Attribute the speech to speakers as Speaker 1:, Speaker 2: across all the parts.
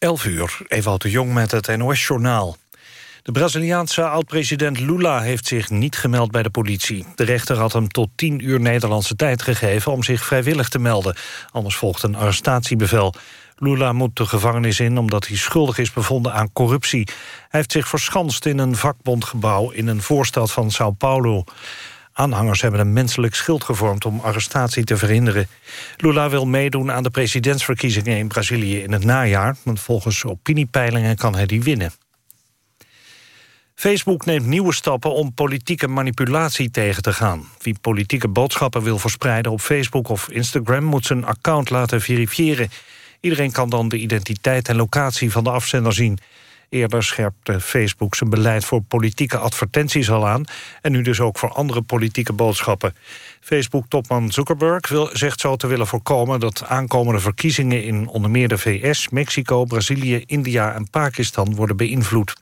Speaker 1: 11 uur, Ewout de Jong met het NOS-journaal. De Braziliaanse oud-president Lula heeft zich niet gemeld bij de politie. De rechter had hem tot 10 uur Nederlandse tijd gegeven... om zich vrijwillig te melden. Anders volgt een arrestatiebevel. Lula moet de gevangenis in omdat hij schuldig is bevonden aan corruptie. Hij heeft zich verschanst in een vakbondgebouw... in een voorstad van Sao Paulo. Aanhangers hebben een menselijk schild gevormd om arrestatie te verhinderen. Lula wil meedoen aan de presidentsverkiezingen in Brazilië in het najaar... want volgens opiniepeilingen kan hij die winnen. Facebook neemt nieuwe stappen om politieke manipulatie tegen te gaan. Wie politieke boodschappen wil verspreiden op Facebook of Instagram... moet zijn account laten verifiëren. Iedereen kan dan de identiteit en locatie van de afzender zien. Eerder scherpte Facebook zijn beleid voor politieke advertenties al aan... en nu dus ook voor andere politieke boodschappen. Facebook-topman Zuckerberg wil, zegt zo te willen voorkomen... dat aankomende verkiezingen in onder meer de VS, Mexico, Brazilië... India en Pakistan worden beïnvloed.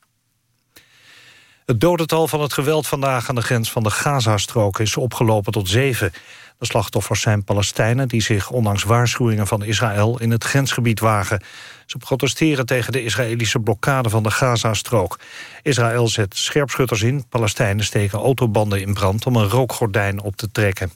Speaker 1: Het dodental van het geweld vandaag aan de grens van de Gazastrook is opgelopen tot zeven. De slachtoffers zijn Palestijnen die zich ondanks waarschuwingen van Israël in het grensgebied wagen. Ze protesteren tegen de Israëlische blokkade van de Gazastrook. Israël zet scherpschutters in, Palestijnen steken autobanden in brand om een rookgordijn op te trekken.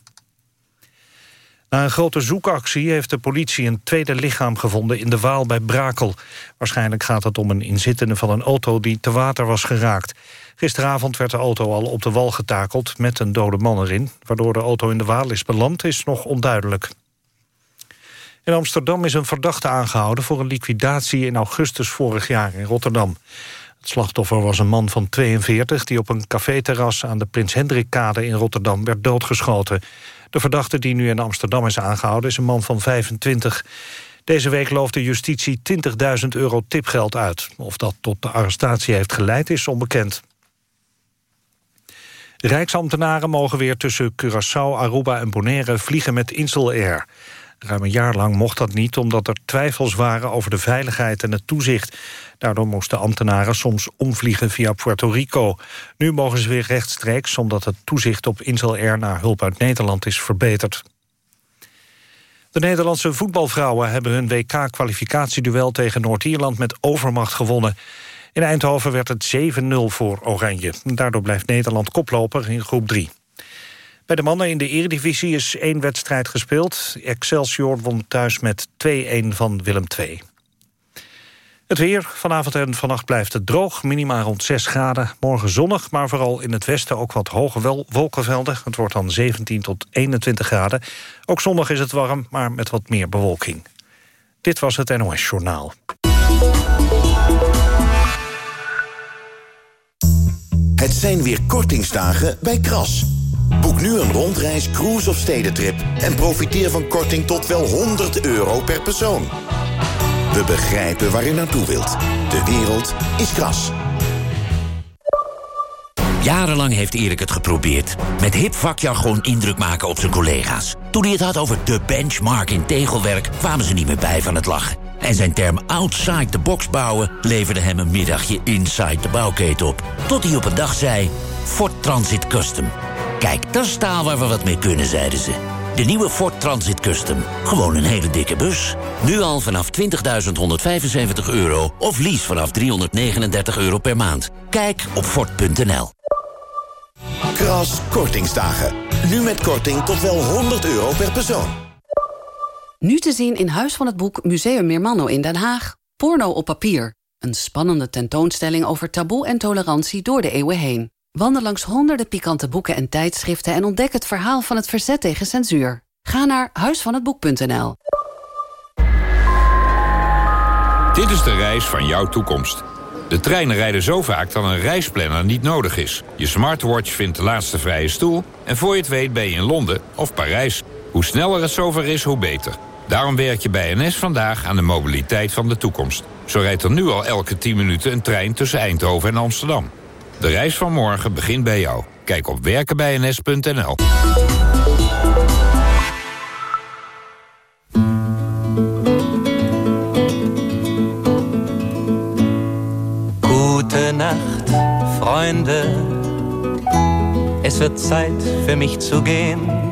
Speaker 1: Na een grote zoekactie heeft de politie een tweede lichaam gevonden in de Waal bij Brakel. Waarschijnlijk gaat het om een inzittende van een auto die te water was geraakt. Gisteravond werd de auto al op de wal getakeld met een dode man erin. Waardoor de auto in de Waal is beland is nog onduidelijk. In Amsterdam is een verdachte aangehouden voor een liquidatie in augustus vorig jaar in Rotterdam. Het slachtoffer was een man van 42 die op een caféterras aan de Prins Hendrikkade in Rotterdam werd doodgeschoten. De verdachte die nu in Amsterdam is aangehouden is een man van 25. Deze week loofde justitie 20.000 euro tipgeld uit. Of dat tot de arrestatie heeft geleid is onbekend. Rijksambtenaren mogen weer tussen Curaçao, Aruba en Bonaire vliegen met Insel Air. Ruim een jaar lang mocht dat niet omdat er twijfels waren over de veiligheid en het toezicht. Daardoor moesten ambtenaren soms omvliegen via Puerto Rico. Nu mogen ze weer rechtstreeks omdat het toezicht op Insel Air naar hulp uit Nederland is verbeterd. De Nederlandse voetbalvrouwen hebben hun WK-kwalificatieduel tegen Noord-Ierland met overmacht gewonnen. In Eindhoven werd het 7-0 voor Oranje. Daardoor blijft Nederland koploper in groep 3. Bij de mannen in de eredivisie is één wedstrijd gespeeld. Excelsior won thuis met 2-1 van Willem II. Het weer. Vanavond en vannacht blijft het droog. Minima rond 6 graden. Morgen zonnig, maar vooral in het westen ook wat hoge wolkenvelden. Het wordt dan 17 tot 21 graden. Ook zondag is het warm, maar met wat meer bewolking. Dit was het NOS Journaal.
Speaker 2: Het zijn weer kortingsdagen bij Kras. Boek nu een rondreis, cruise of stedentrip... en profiteer van korting tot wel 100 euro per persoon. We begrijpen waar u naartoe wilt. De wereld is Kras.
Speaker 3: Jarenlang heeft Erik het geprobeerd. Met hip vakjargon indruk maken op zijn collega's. Toen hij het had over de benchmark in tegelwerk... kwamen ze niet meer bij van het lachen. En zijn term outside the box bouwen... leverde hem een middagje inside de bouwketen op. Tot hij op een dag zei... Ford Transit Custom. Kijk, dat is taal waar we wat mee kunnen, zeiden ze. De nieuwe Ford Transit Custom. Gewoon een hele dikke bus. Nu al vanaf 20.175 euro of lease vanaf 339 euro per maand. Kijk op Ford.nl.
Speaker 2: Kras Kortingsdagen. Nu met korting tot wel 100 euro per persoon.
Speaker 4: Nu te zien in Huis van het Boek Museum Meermanno in Den Haag. Porno op papier. Een spannende tentoonstelling over taboe en tolerantie door de eeuwen heen. Wandel langs honderden pikante boeken en tijdschriften... en ontdek het verhaal van het verzet tegen censuur. Ga naar huisvanhetboek.nl.
Speaker 5: Dit is de reis van jouw toekomst. De treinen rijden zo vaak dat een reisplanner niet nodig is. Je smartwatch vindt de laatste vrije stoel... en voor je het weet ben je in Londen of Parijs. Hoe sneller het zover is, hoe beter. Daarom werk je bij NS vandaag aan de mobiliteit van de toekomst. Zo rijdt er nu al elke 10 minuten een trein tussen Eindhoven en Amsterdam. De reis van morgen begint bij jou. Kijk op werkenbijns.nl.
Speaker 6: Nacht, Freunde. Es wird Zeit für mich zu gehen.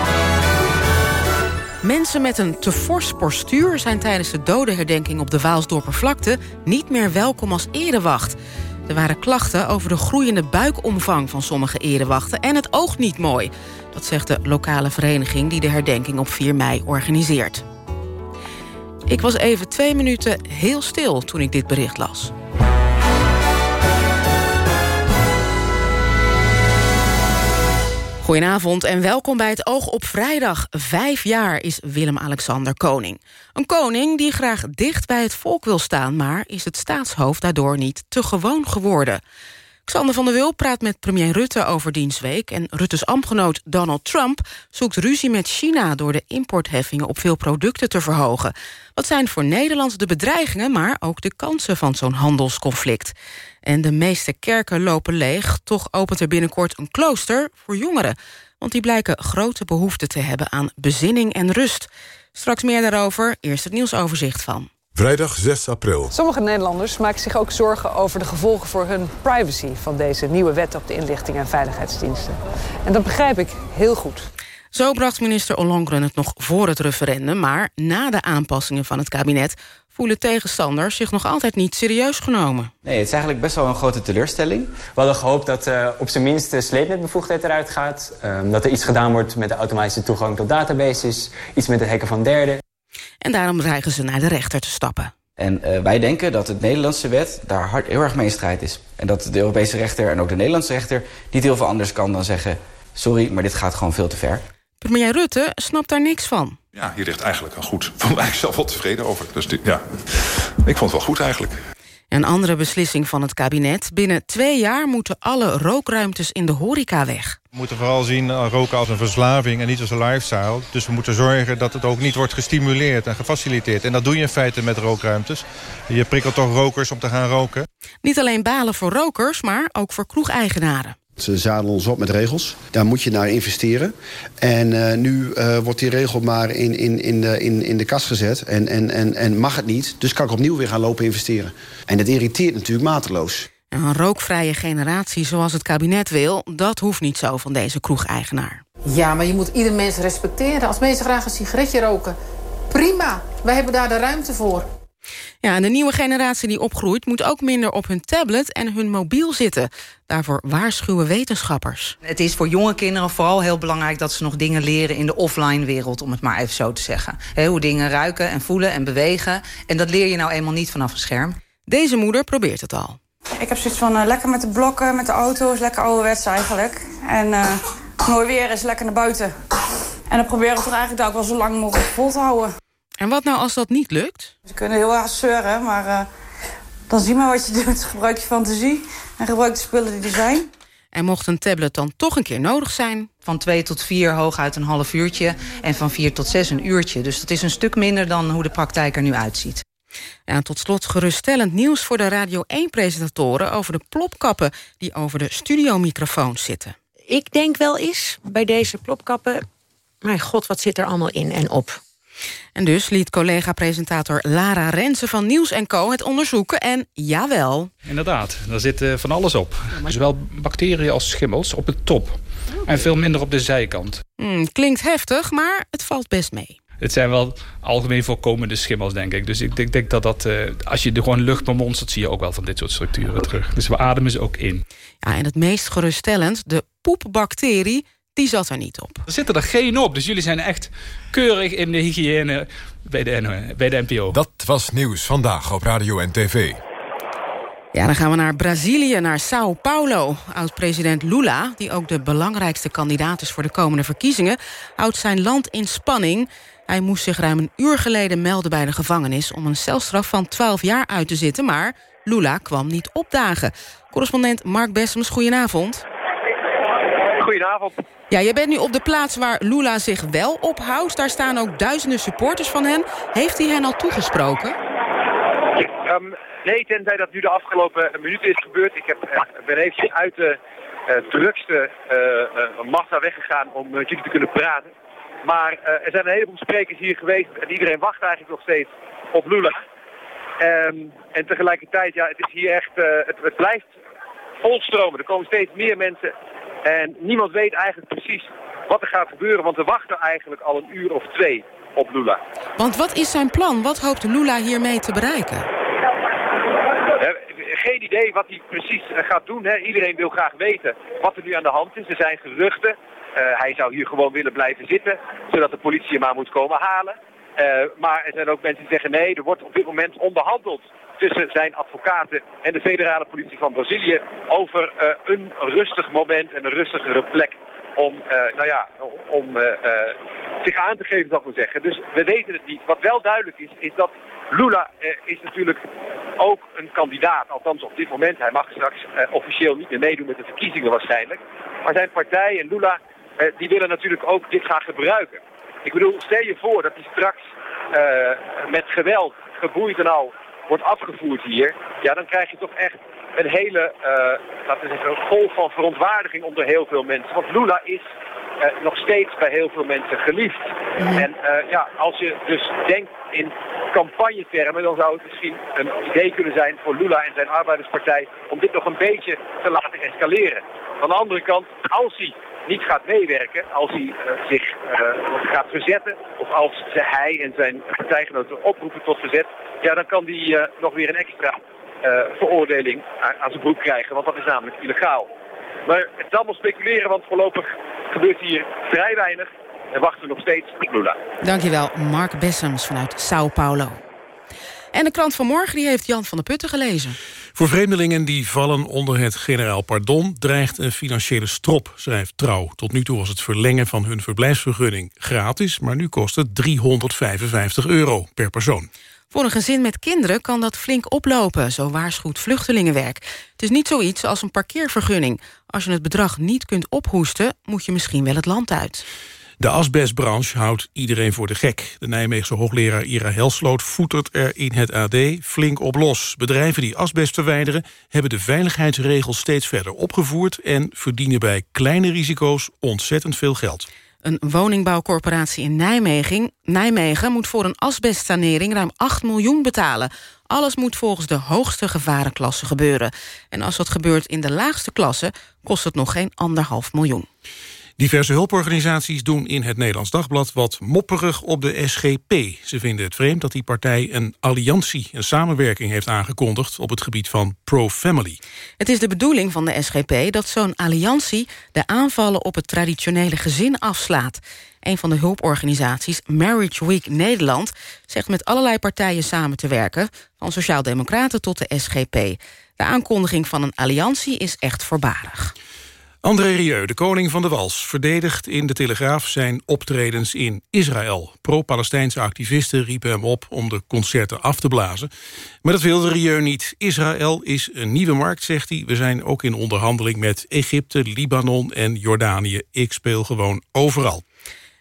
Speaker 7: Mensen met een te fors postuur zijn tijdens de dodenherdenking op de Waalsdorpervlakte niet meer welkom als erewacht. Er waren klachten over de groeiende buikomvang van sommige erewachten en het oogt niet mooi. Dat zegt de lokale vereniging die de herdenking op 4 mei organiseert. Ik was even twee minuten heel stil toen ik dit bericht las. Goedenavond en welkom bij het Oog op Vrijdag. Vijf jaar is Willem-Alexander koning. Een koning die graag dicht bij het volk wil staan... maar is het staatshoofd daardoor niet te gewoon geworden. Xander van der Wul praat met premier Rutte over dienstweek... en Rutte's ambtgenoot Donald Trump zoekt ruzie met China... door de importheffingen op veel producten te verhogen. Wat zijn voor Nederland de bedreigingen... maar ook de kansen van zo'n handelsconflict? En de meeste kerken lopen leeg. Toch opent er binnenkort een klooster voor jongeren. Want die blijken grote behoefte te hebben aan bezinning en rust. Straks meer daarover, eerst het nieuwsoverzicht van.
Speaker 8: Vrijdag 6 april.
Speaker 9: Sommige Nederlanders maken zich ook zorgen over de gevolgen voor hun privacy... van deze nieuwe wet op de inlichting en veiligheidsdiensten. En dat begrijp ik heel goed.
Speaker 7: Zo bracht minister Ollongren het nog voor het referendum... maar na de aanpassingen van het kabinet voelen tegenstanders zich nog altijd niet serieus genomen.
Speaker 10: Nee, het is eigenlijk best wel een grote teleurstelling. We hadden gehoopt dat uh, op zijn minst de sleepnetbevoegdheid eruit gaat. Uh, dat er iets gedaan wordt met de automatische toegang tot databases. Iets met het hacken van derden.
Speaker 7: En daarom dreigen ze naar de rechter te stappen.
Speaker 10: En uh, wij denken dat het Nederlandse wet daar hard, heel erg mee in strijd is. En dat de Europese rechter en ook de Nederlandse rechter niet heel veel anders kan dan zeggen... sorry, maar dit gaat gewoon veel te ver.
Speaker 7: Premier Rutte snapt daar niks van.
Speaker 11: Ja, hier ligt eigenlijk een goed. Van mij zelf wel tevreden over. Dus die, ja, ik vond het wel goed eigenlijk.
Speaker 7: Een andere beslissing van het kabinet. Binnen twee jaar moeten alle rookruimtes in de horeca weg.
Speaker 12: We moeten vooral zien uh, roken als een verslaving en niet als een lifestyle. Dus we moeten zorgen dat het ook niet wordt gestimuleerd en gefaciliteerd. En dat doe je in feite met rookruimtes. Je prikkelt toch rokers om te gaan roken.
Speaker 7: Niet alleen balen voor rokers, maar ook voor kroegeigenaren.
Speaker 13: Ze zadelen ons op met regels. Daar moet je naar investeren. En uh, nu uh, wordt die regel maar in, in, in, de, in, in de kast gezet. En, en, en, en mag het niet. Dus kan ik opnieuw weer gaan lopen investeren. En dat irriteert natuurlijk mateloos.
Speaker 7: Een rookvrije generatie zoals het kabinet wil... dat hoeft niet zo van deze kroegeigenaar.
Speaker 14: Ja, maar je moet ieder mens respecteren. Als mensen graag een sigaretje roken, prima. Wij hebben daar de ruimte voor.
Speaker 7: Ja, en de nieuwe generatie die opgroeit... moet ook minder op hun tablet en hun mobiel zitten. Daarvoor waarschuwen wetenschappers.
Speaker 15: Het is voor jonge kinderen vooral heel belangrijk... dat ze nog dingen leren in de offline-wereld, om het maar even zo te zeggen. He, hoe dingen ruiken en voelen en bewegen. En dat leer je nou eenmaal niet vanaf een scherm.
Speaker 7: Deze moeder probeert het al.
Speaker 16: Ik heb zoiets van uh, lekker met de blokken, met de auto's. Lekker ouderwets eigenlijk. En uh, mooi weer is lekker naar buiten. En dan proberen we toch eigenlijk ook wel zo lang mogelijk vol te houden.
Speaker 7: En wat nou als dat niet lukt?
Speaker 16: Ze kunnen heel hard zeuren, maar uh, dan zie maar wat je doet. Gebruik je fantasie en gebruik de spullen die er zijn.
Speaker 7: En mocht een tablet dan toch een keer nodig zijn?
Speaker 15: Van twee tot vier hooguit een half uurtje. En van vier tot zes een uurtje. Dus dat is een stuk minder dan hoe de praktijk er nu uitziet.
Speaker 7: Ja, en tot slot geruststellend nieuws voor de Radio 1-presentatoren... over de plopkappen die over de studiomicrofoons zitten.
Speaker 17: Ik denk wel eens bij deze plopkappen... mijn god, wat zit er allemaal in en op?
Speaker 7: En dus liet collega-presentator Lara Rensen van Nieuws Co. het onderzoeken en jawel.
Speaker 18: Inderdaad, daar zit uh, van alles op. Zowel bacteriën als schimmels op de top. En veel minder op de zijkant.
Speaker 7: Hmm, klinkt heftig, maar het valt best mee.
Speaker 18: Het zijn wel algemeen voorkomende schimmels, denk ik. Dus ik denk, denk dat dat, uh, als je er gewoon lucht bemonstert... zie je ook wel van dit soort structuren terug. Dus we ademen ze ook in.
Speaker 7: Ja, en het meest geruststellend, de poepbacterie die zat er niet op.
Speaker 18: Er zitten er geen op, dus jullie zijn echt keurig in de hygiëne bij de, bij de NPO.
Speaker 8: Dat was Nieuws Vandaag op Radio en TV.
Speaker 7: Ja, dan gaan we naar Brazilië, naar Sao Paulo. Oud-president Lula, die ook de belangrijkste kandidaat is... voor de komende verkiezingen, houdt zijn land in spanning. Hij moest zich ruim een uur geleden melden bij de gevangenis... om een celstraf van 12 jaar uit te zitten, maar Lula kwam niet opdagen. Correspondent Mark Bessems, goedenavond.
Speaker 19: Goedenavond.
Speaker 7: Ja, je bent nu op de plaats waar Lula zich wel ophoudt. Daar staan ook duizenden supporters van hem. Heeft hij hen al toegesproken?
Speaker 19: Um, Nee, tenzij dat nu de afgelopen minuten is gebeurd. Ik heb, uh, ben eventjes uit de uh, drukste uh, massa weggegaan om met jullie te kunnen praten. Maar er zijn een heleboel sprekers hier geweest en iedereen wacht eigenlijk nog steeds op Lula. Um, en tegelijkertijd, ja, het is hier echt, het, het blijft volstromen. Er komen steeds meer mensen en niemand weet eigenlijk precies wat er gaat gebeuren, want we wachten eigenlijk al een uur of twee op Lula.
Speaker 7: Want wat is zijn plan? Wat hoopt Lula hiermee te bereiken?
Speaker 19: geen idee wat hij precies gaat doen. Hè. Iedereen wil graag weten wat er nu aan de hand is. Er zijn geruchten. Uh, hij zou hier gewoon willen blijven zitten, zodat de politie hem maar moet komen halen. Uh, maar er zijn ook mensen die zeggen nee, er wordt op dit moment onderhandeld tussen zijn advocaten en de federale politie van Brazilië over uh, een rustig moment en een rustigere plek om, uh, nou ja, om uh, zich aan te geven, zal ik maar zeggen. Dus we weten het niet. Wat wel duidelijk is, is dat Lula is natuurlijk ook een kandidaat. Althans op dit moment. Hij mag straks officieel niet meer meedoen met de verkiezingen waarschijnlijk. Maar zijn partij en Lula, die willen natuurlijk ook dit gaan gebruiken. Ik bedoel, stel je voor dat hij straks met geweld, geboeid en al, wordt afgevoerd hier. Ja, dan krijg je toch echt een hele, uh, laten we zeggen, een golf van verontwaardiging onder heel veel mensen. Want Lula is uh, nog steeds bij heel veel mensen geliefd. Mm. En uh, ja, als je dus denkt in campagnetermen, dan zou het misschien een idee kunnen zijn voor Lula en zijn arbeiderspartij om dit nog een beetje te laten escaleren. Van de andere kant, als hij niet gaat meewerken, als hij uh, zich gaat verzetten, of als hij en zijn partijgenoten oproepen tot verzet, ja, dan kan hij nog weer een extra veroordeling aan, aan zijn broek krijgen. Want dat is namelijk illegaal. Maar het is allemaal speculeren, want voorlopig gebeurt hier vrij weinig. En wachten we nog steeds op Lula.
Speaker 7: Dankjewel, Mark Bessems vanuit Sao Paulo. En de krant van morgen die heeft Jan van der Putten gelezen.
Speaker 20: Voor vreemdelingen die vallen onder het generaal pardon... dreigt een financiële strop, schrijft Trouw. Tot nu toe was het verlengen van hun verblijfsvergunning gratis... maar nu kost het 355 euro per persoon.
Speaker 7: Voor een gezin met kinderen kan dat flink oplopen, zo waarschuwt Vluchtelingenwerk. Het is niet zoiets als een parkeervergunning. Als je het bedrag niet kunt ophoesten, moet je misschien wel het land uit.
Speaker 20: De asbestbranche houdt iedereen voor de gek. De Nijmeegse hoogleraar Ira Helsloot voetert er in het AD flink op los. Bedrijven die asbest verwijderen hebben de veiligheidsregels steeds verder opgevoerd... en verdienen bij kleine risico's ontzettend veel geld.
Speaker 7: Een woningbouwcorporatie in Nijmegen, Nijmegen moet voor een asbestsanering ruim 8 miljoen betalen. Alles moet volgens de hoogste gevarenklasse gebeuren. En als dat gebeurt in de laagste klasse, kost het nog geen anderhalf miljoen.
Speaker 20: Diverse hulporganisaties doen in het Nederlands Dagblad wat mopperig op de SGP. Ze vinden het vreemd dat die partij een alliantie, een samenwerking heeft aangekondigd op het gebied van pro-family.
Speaker 7: Het is de bedoeling van de SGP dat zo'n alliantie de aanvallen op het traditionele gezin afslaat. Een van de hulporganisaties, Marriage Week Nederland, zegt met allerlei partijen samen te werken, van Sociaaldemocraten tot de SGP. De aankondiging van een alliantie is echt voorbarig.
Speaker 20: André Rieu, de koning van de Wals, verdedigt in de Telegraaf zijn optredens in Israël. Pro-Palestijnse activisten riepen hem op om de concerten af te blazen. Maar dat wilde Rieu niet. Israël is een nieuwe markt, zegt hij. We zijn ook in onderhandeling met Egypte, Libanon en Jordanië. Ik speel gewoon overal.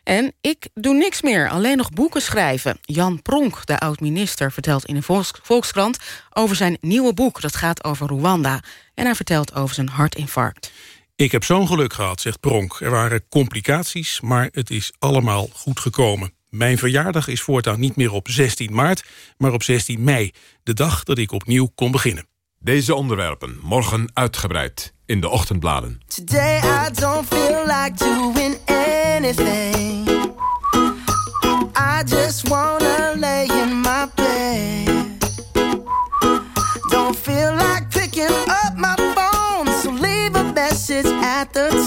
Speaker 7: En ik doe niks meer, alleen nog boeken schrijven. Jan Pronk, de oud-minister, vertelt in een Volkskrant... over zijn nieuwe boek, dat gaat over Rwanda. En hij vertelt over zijn hartinfarct.
Speaker 20: Ik heb zo'n geluk gehad, zegt Pronk. Er waren complicaties, maar het is allemaal goed gekomen. Mijn verjaardag is voortaan niet meer op 16 maart, maar op 16 mei. De dag dat ik opnieuw kon beginnen.
Speaker 21: Deze onderwerpen morgen uitgebreid in de ochtendbladen.
Speaker 22: Today I don't feel like doing anything. I just wanna lay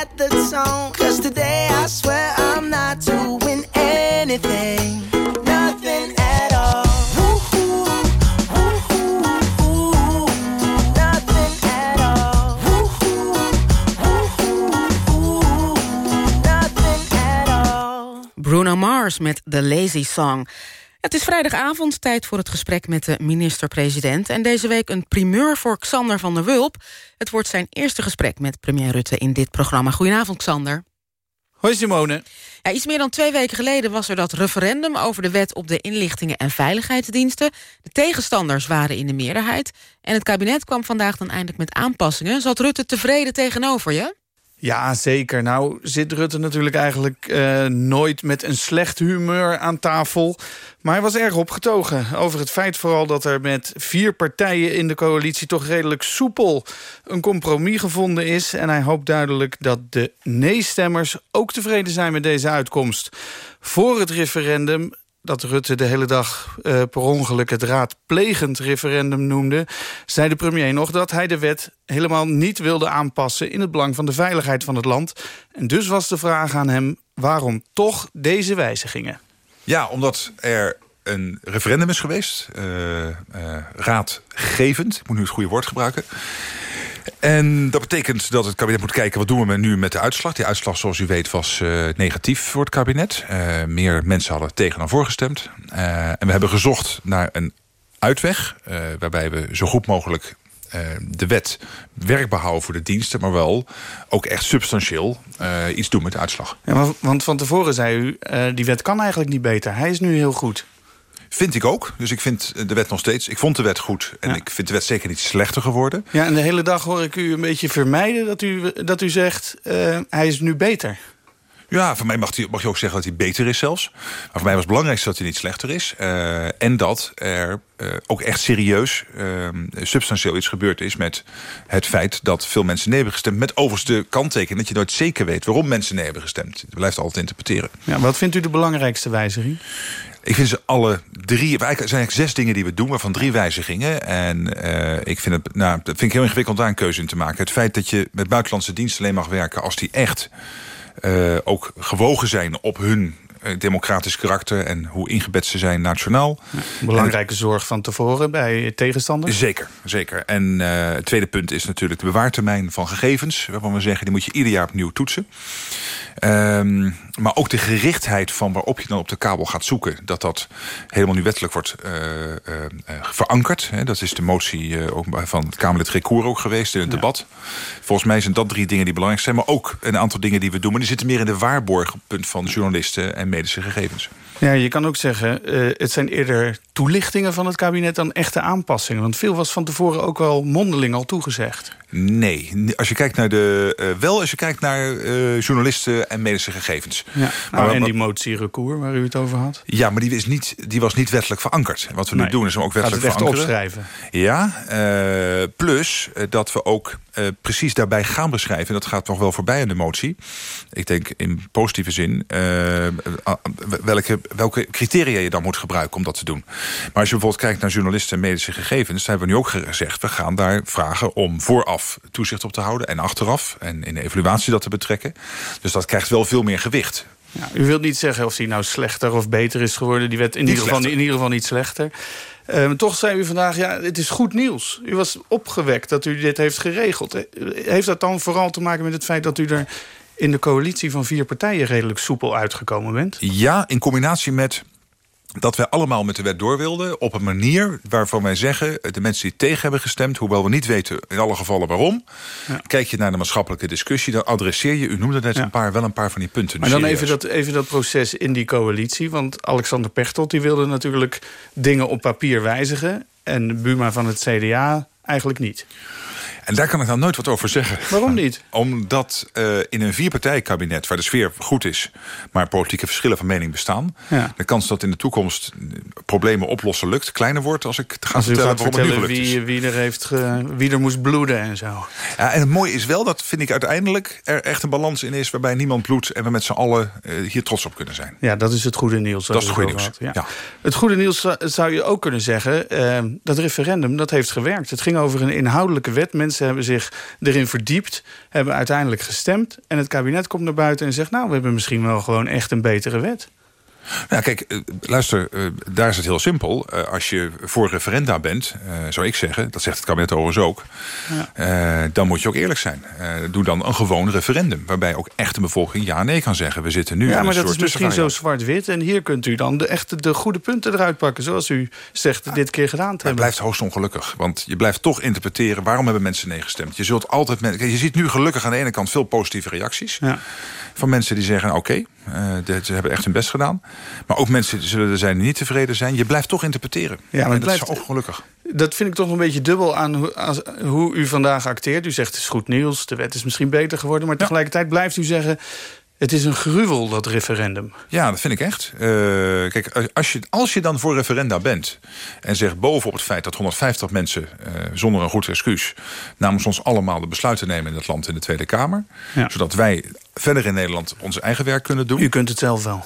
Speaker 22: at the tone. Cause today I swear I'm not doing anything.
Speaker 7: Bruno Mars met The Lazy Song. Het is vrijdagavond, tijd voor het gesprek met de minister-president. En deze week een primeur voor Xander van der Wulp. Het wordt zijn eerste gesprek met premier Rutte in dit programma. Goedenavond, Xander.
Speaker 23: Hoi Simone.
Speaker 7: Ja, iets meer dan twee weken geleden was er dat referendum... over de wet op de inlichtingen en veiligheidsdiensten. De tegenstanders waren in de meerderheid. En het kabinet kwam vandaag dan eindelijk met aanpassingen. Zat Rutte tevreden tegenover je?
Speaker 23: Ja, zeker. Nou zit Rutte natuurlijk eigenlijk eh, nooit met een slecht humeur aan tafel. Maar hij was erg opgetogen over het feit vooral dat er met vier partijen in de coalitie... toch redelijk soepel een compromis gevonden is. En hij hoopt duidelijk dat de nee-stemmers ook tevreden zijn met deze uitkomst. Voor het referendum dat Rutte de hele dag eh, per ongeluk het raadplegend referendum noemde... zei de premier nog dat hij de wet helemaal niet wilde aanpassen... in het belang van de veiligheid van het land. En dus was de vraag aan hem waarom toch deze wijzigingen?
Speaker 11: Ja, omdat er een referendum is geweest. eh, eh, raadgevend, ik moet nu het goede woord gebruiken. En dat betekent dat het kabinet moet kijken... wat doen we nu met de uitslag. Die uitslag, zoals u weet, was eh, negatief voor het kabinet. Eh, meer mensen hadden tegen dan voorgestemd. Eh, en we hebben gezocht naar een uitweg... waarbij we zo goed mogelijk de wet werkbaar houden voor de diensten... maar wel ook echt substantieel iets doen met de uitslag.
Speaker 23: Want- van tevoren zei u, die wet kan eigenlijk niet beter. Hij is nu heel goed.
Speaker 11: Vind ik ook. Dus ik vind de wet nog steeds... Ik vond de wet goed en ik vind de wet zeker niet slechter geworden.
Speaker 23: Ja, en de hele dag hoor ik u een beetje vermijden dat u, dat u zegt... eh, hij is nu beter.
Speaker 11: Ja, voor mij mag, hij, mag je ook zeggen dat hij beter is zelfs. Maar voor mij was het belangrijkste dat hij niet slechter is. Eh, en dat er eh, ook echt serieus, eh, substantieel iets gebeurd is... met het feit dat veel mensen nee hebben gestemd. Met overigens de kanttekening dat je nooit zeker weet... waarom mensen nee hebben gestemd. Dat blijft altijd interpreteren.
Speaker 23: Ja, wat vindt u de belangrijkste wijziging?
Speaker 11: Ik vind ze alle drie... Er zijn eigenlijk zes dingen die we doen, waarvan drie wijzigingen. En eh, ik vind het, nou, dat vind ik heel ingewikkeld om daar een keuze in te maken. Het feit dat je met buitenlandse diensten alleen mag werken... als die echt eh, ook gewogen zijn op hun eh, democratisch karakter... en hoe ingebed ze zijn nationaal.
Speaker 23: Belangrijke zorg van tevoren bij tegenstanders?
Speaker 11: Zeker, zeker. En het tweede punt is natuurlijk de bewaartermijn van gegevens. Waarvan we zeggen, die moet je ieder jaar opnieuw toetsen. Ehm, maar ook de gerichtheid van waarop je dan op de kabel gaat zoeken... dat dat helemaal nu wettelijk wordt eh, eh, eh, verankerd. Hè. Dat is de motie ook van het Kamerlid Recour ook geweest in het debat. Volgens mij zijn dat drie dingen die belangrijk zijn. Maar ook een aantal dingen die we doen. Maar die zitten meer in de waarborgpunt van journalisten en medische gegevens.
Speaker 23: Ja, je kan ook zeggen, het zijn eerder toelichtingen van het kabinet dan echte aanpassingen. Want veel was van tevoren ook wel mondeling al toegezegd.
Speaker 11: Nee, als je kijkt naar de. wel als je kijkt naar eh, journalisten en medische gegevens.
Speaker 23: Ja,
Speaker 11: Maar
Speaker 23: nou, en
Speaker 11: wat-
Speaker 23: die motie recours waar u het over had.
Speaker 11: Ja, maar die, is niet, die was niet wettelijk verankerd. Wat we nu doen is hem ook
Speaker 23: Gaat
Speaker 11: wettelijk
Speaker 23: het echt
Speaker 11: verankeren.
Speaker 23: opschrijven?
Speaker 11: Ja, eh, plus eh, dat we ook eh, precies daarbij gaan beschrijven... en dat gaat nog wel voorbij in de motie... ik denk in positieve zin... eh, welke, welke criteria je dan moet gebruiken om dat te doen. Maar als je bijvoorbeeld kijkt naar journalisten en medische gegevens... dan hebben we nu ook gezegd, we gaan daar vragen om vooraf toezicht op te houden... en achteraf, en in de evaluatie dat te betrekken. Dus dat krijgt wel veel meer gewicht.
Speaker 23: Ja, u wilt niet zeggen of die nou slechter of beter is geworden. Die werd in,
Speaker 11: Niet
Speaker 23: ieder geval, in ieder geval niet slechter. Ehm, toch zei u vandaag, ja, het is goed nieuws. U was opgewekt dat u dit heeft geregeld. Eh, Heeft dat dan vooral te maken met het feit dat u er in de coalitie van vier partijen redelijk soepel uitgekomen bent?
Speaker 11: Ja, in combinatie met dat wij allemaal met de wet door wilden... op een manier waarvan wij zeggen... de mensen die tegen hebben gestemd... hoewel we niet weten in alle gevallen waarom... kijk je naar de maatschappelijke discussie... dan adresseer je, u noemde net een paar, wel een paar van die punten.
Speaker 23: Maar dan
Speaker 11: serieus.
Speaker 23: even dat, even dat proces in die coalitie. Want Alexander Pechtold die wilde natuurlijk dingen op papier wijzigen. En Buma van het CDA eigenlijk niet.
Speaker 11: En daar kan ik nou nooit wat over zeggen.
Speaker 23: Waarom niet?
Speaker 11: Omdat eh, in een vierpartijkabinet, waar de sfeer goed is... maar politieke verschillen van mening bestaan...
Speaker 23: Ja.
Speaker 11: de kans dat in de toekomst eh, problemen oplossen lukt... kleiner wordt als ik ga
Speaker 23: Als
Speaker 11: vertellen waarom het nu
Speaker 23: vertellen
Speaker 11: gelukt
Speaker 23: wie, wie, er heeft ge- wie er moest bloeden en zo.
Speaker 11: Ja, en het mooie is wel dat, vind ik uiteindelijk... er echt een balans in is waarbij niemand bloedt... en we met z'n allen eh, hier trots op kunnen zijn.
Speaker 23: Ja, dat is het goede nieuws.
Speaker 11: Dat is het goede nieuws, ja.
Speaker 23: Het goede nieuws zou- je ook kunnen zeggen... dat referendum, dat heeft gewerkt. Het ging over een inhoudelijke wet. Mensen hebben zich erin verdiept, hebben uiteindelijk gestemd... en het kabinet komt naar buiten en zegt... nou, we hebben misschien wel gewoon echt een betere wet.
Speaker 11: Nou, kijk, eh, luister, eh, daar is het heel simpel. Eh, als je voor referenda bent, zou ik zeggen... dat zegt het kabinet overigens ook... dan moet je ook eerlijk zijn. Doe dan een gewoon referendum... waarbij ook echt de bevolking ja nee kan zeggen. We zitten nu in
Speaker 23: ja,
Speaker 11: een
Speaker 23: maar dat
Speaker 11: soort
Speaker 23: is misschien zo zwart-wit... en hier kunt u dan de, echt de goede punten eruit pakken... zoals u zegt dit keer gedaan te
Speaker 11: Het
Speaker 23: hebben.
Speaker 11: blijft hoogst ongelukkig. Want je blijft toch interpreteren... waarom hebben mensen nee gestemd. Je zult altijd... Je ziet nu gelukkig aan de ene kant veel positieve reacties...
Speaker 23: Ja.
Speaker 11: van mensen die zeggen... oké, dit- ze hebben echt hun best gedaan. Maar ook mensen zullen er zijn die niet tevreden zijn. Je blijft toch interpreteren.
Speaker 23: Ja, maar
Speaker 11: dat
Speaker 23: blijft-
Speaker 11: is ongelukkig.
Speaker 23: Dat vind ik toch een beetje dubbel aan hoe, als- hoe u vandaag acteert. U zegt het is goed nieuws, de wet is misschien beter geworden... maar tegelijkertijd blijft u zeggen... het is een gruwel, dat referendum.
Speaker 11: Ja, dat vind ik echt. Eh, kijk, als je, als je dan voor referenda bent... en zegt bovenop het feit dat 150 mensen... eh, zonder een goed excuus... namens ons allemaal de besluiten nemen in het land in de Tweede Kamer... zodat wij verder in Nederland ons eigen werk kunnen doen.
Speaker 23: U kunt het zelf wel.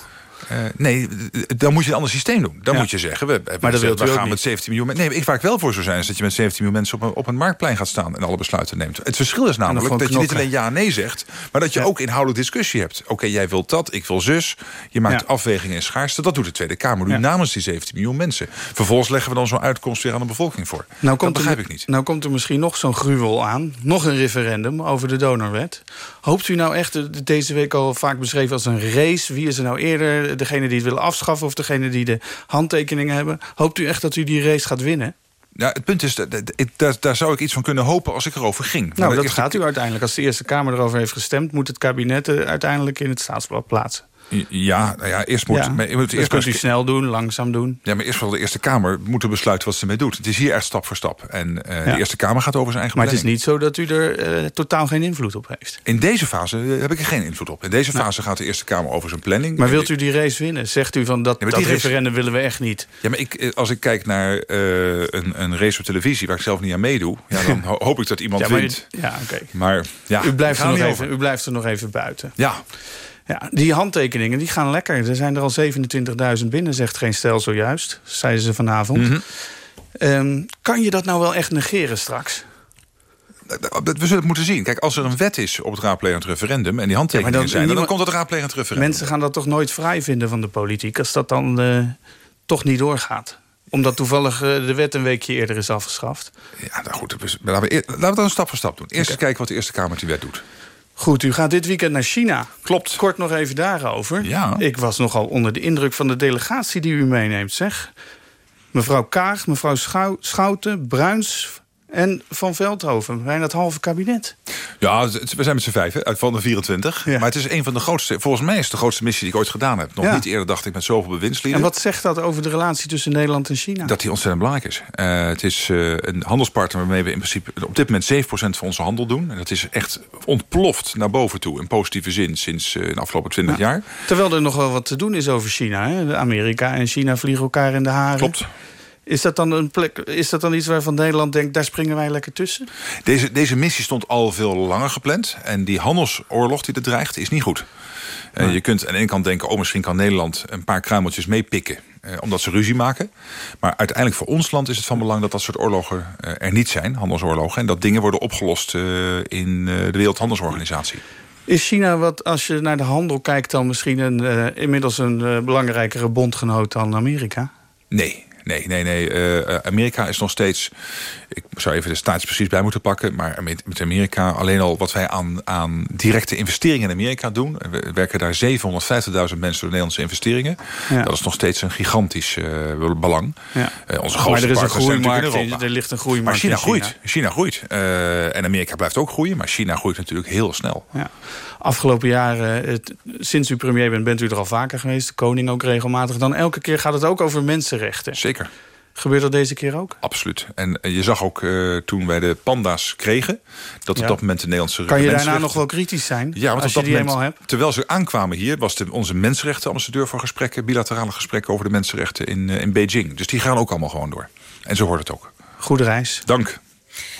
Speaker 11: Eh, nee, dan moet je een ander systeem doen. Dan
Speaker 23: Ja.
Speaker 11: moet je zeggen, we,
Speaker 23: Maar dat
Speaker 11: we gaan
Speaker 23: niet.
Speaker 11: met 17 miljoen... men- Nee, ik, waar ik wel voor zou zijn, is dat je met 17 miljoen mensen... op een, op een marktplein gaat staan en alle besluiten neemt. Het verschil is namelijk dat je niet alleen ja-nee zegt... maar dat je ook inhoudelijk discussie hebt. Oké, jij wilt dat, ik wil zus. Je maakt
Speaker 23: Ja.
Speaker 11: afwegingen in schaarste. Dat doet de Tweede Kamer nu
Speaker 23: Ja.
Speaker 11: namens die 17 miljoen mensen. Vervolgens leggen we dan zo'n uitkomst weer aan de bevolking voor.
Speaker 23: Nou
Speaker 11: dat begrijp
Speaker 23: er,
Speaker 11: ik niet.
Speaker 23: nou komt er misschien nog zo'n gruwel aan. Nog een referendum over de donorwet. Hoopt u nou echt, eh, deze week al vaak beschreven als een race... wie is er nou eerder, degene die het willen afschaffen... of degene die de handtekeningen hebben? Hoopt u echt dat u die race gaat winnen?
Speaker 11: Ja, het punt is, daar, daar zou ik iets van kunnen hopen als ik erover ging.
Speaker 23: Nou, dat gaat u uiteindelijk. Als de Eerste Kamer erover heeft gestemd... moet het kabinet eh, uiteindelijk in het staatsblad plaatsen.
Speaker 11: Ja, nou ja, eerst moet,
Speaker 23: Ja,
Speaker 11: maar moet eerst
Speaker 23: kunt u snel doen, langzaam doen.
Speaker 11: Ja, maar eerst wel de Eerste Kamer moeten besluiten wat ze ermee doet. Het is hier echt stap voor stap. En eh,
Speaker 23: Ja.
Speaker 11: de Eerste Kamer gaat over zijn eigen
Speaker 23: Maar het is niet zo dat u er eh, totaal geen invloed op heeft.
Speaker 11: In deze fase eh, heb ik er geen invloed op. In deze fase gaat de Eerste Kamer over zijn planning.
Speaker 23: Maar wilt u die race winnen? Zegt u van dat, dat
Speaker 11: race-
Speaker 23: referendum willen we echt niet?
Speaker 11: Ja, maar ik, als ik kijk naar een, een race op televisie... waar ik zelf niet aan meedoe... Ja, dan ho- hoop ik dat iemand wint.
Speaker 23: ja, oké.
Speaker 11: Maar ja,
Speaker 23: u, blijft er nog even, u blijft er nog even buiten.
Speaker 11: Ja,
Speaker 23: Ja, die handtekeningen die gaan lekker. Er zijn er al 27.000 binnen, zegt geen stel zojuist. Zeiden ze vanavond.
Speaker 11: Mhm.
Speaker 23: Ehm, kan je dat nou wel echt negeren straks?
Speaker 11: we zullen het moeten zien. Kijk, als er een wet is op het raadplegend referendum... en die handtekeningen
Speaker 23: Ja, dan-
Speaker 11: zijn, dan,
Speaker 23: niemand-
Speaker 11: komt het raadplegend referendum.
Speaker 23: Mensen gaan dat toch nooit vrij vinden van de politiek... als dat dan eh, toch niet doorgaat? Omdat toevallig eh, de wet een weekje eerder is afgeschaft.
Speaker 11: Ja, nou goed, laten we, laten we dan stap voor stap doen. Eerst eens kijken wat de Eerste Kamer die wet doet.
Speaker 23: Goed, u gaat dit weekend naar China.
Speaker 11: Klopt.
Speaker 23: Kort nog even daarover.
Speaker 11: Ja.
Speaker 23: Ik was nogal onder de indruk van de delegatie die u meeneemt, zeg. Mevrouw Kaag, mevrouw Schou- Schouten, Bruins en Van Veldhoven. Bijna het halve kabinet.
Speaker 11: Ja, we zijn met z'n vijven uit van de 24. Maar het is een van de grootste, volgens mij is het de grootste missie die ik ooit gedaan heb. Nog
Speaker 23: Ja.
Speaker 11: niet eerder dacht ik met zoveel bewindslieden.
Speaker 23: En wat zegt dat over de relatie tussen Nederland en China?
Speaker 11: Dat die ontzettend belangrijk is. Eh, het is eh, een handelspartner waarmee we in principe op dit moment 7% van onze handel doen. En dat is echt ontploft naar boven toe. In positieve zin sinds eh, de afgelopen 20 jaar.
Speaker 23: Terwijl er nog wel wat te doen is over China. Hè? Amerika en China vliegen elkaar in de haren.
Speaker 11: Klopt.
Speaker 23: Is dat dan een plek? Is dat dan iets waarvan Nederland denkt, daar springen wij lekker tussen?
Speaker 11: Deze, deze missie stond al veel langer gepland. En die handelsoorlog die er dreigt, is niet goed. Uh, je kunt aan de ene kant denken, oh, misschien kan Nederland een paar kruimeltjes meepikken. Eh, omdat ze ruzie maken. Maar uiteindelijk voor ons land is het van belang dat dat soort oorlogen eh, er niet zijn, handelsoorlogen. En dat dingen worden opgelost eh, in de Wereldhandelsorganisatie.
Speaker 23: Is China, wat als je naar de handel kijkt, dan misschien een, inmiddels een belangrijkere bondgenoot dan Amerika?
Speaker 11: Nee, Nee, nee, nee. Uh, Amerika is nog steeds... Ik zou even de staats precies bij moeten pakken... maar met, met Amerika alleen al wat wij aan, aan directe investeringen in Amerika doen... we werken daar 750.000 mensen door Nederlandse investeringen. Ja. Dat is nog steeds een gigantisch uh, belang.
Speaker 23: Ja.
Speaker 11: Uh, onze grootste
Speaker 23: maar er is een
Speaker 11: groeimarkt.
Speaker 23: In, er ligt een groeimarkt
Speaker 11: Maar China,
Speaker 23: in China.
Speaker 11: groeit. China groeit. en Amerika blijft ook groeien. Maar China groeit natuurlijk heel snel.
Speaker 23: Ja. Afgelopen jaren, het, sinds u premier bent, bent u er al vaker geweest. De koning ook regelmatig. Dan elke keer gaat het ook over mensenrechten.
Speaker 11: Zeker.
Speaker 23: Gebeurt dat deze keer ook?
Speaker 11: Absoluut. En je zag ook uh, toen wij de panda's kregen... dat
Speaker 23: Ja.
Speaker 11: op dat moment de Nederlandse
Speaker 23: Kan je daarna nog wel kritisch zijn?
Speaker 11: Ja, want
Speaker 23: als
Speaker 11: op dat
Speaker 23: die
Speaker 11: moment,
Speaker 23: hebt?
Speaker 11: terwijl ze aankwamen hier... was de, onze mensenrechtenambassadeur voor gesprekken... bilaterale gesprekken over de mensenrechten in, eh, in Beijing. Dus die gaan ook allemaal gewoon door. En zo hoort het ook.
Speaker 23: Goede reis.
Speaker 11: Dank.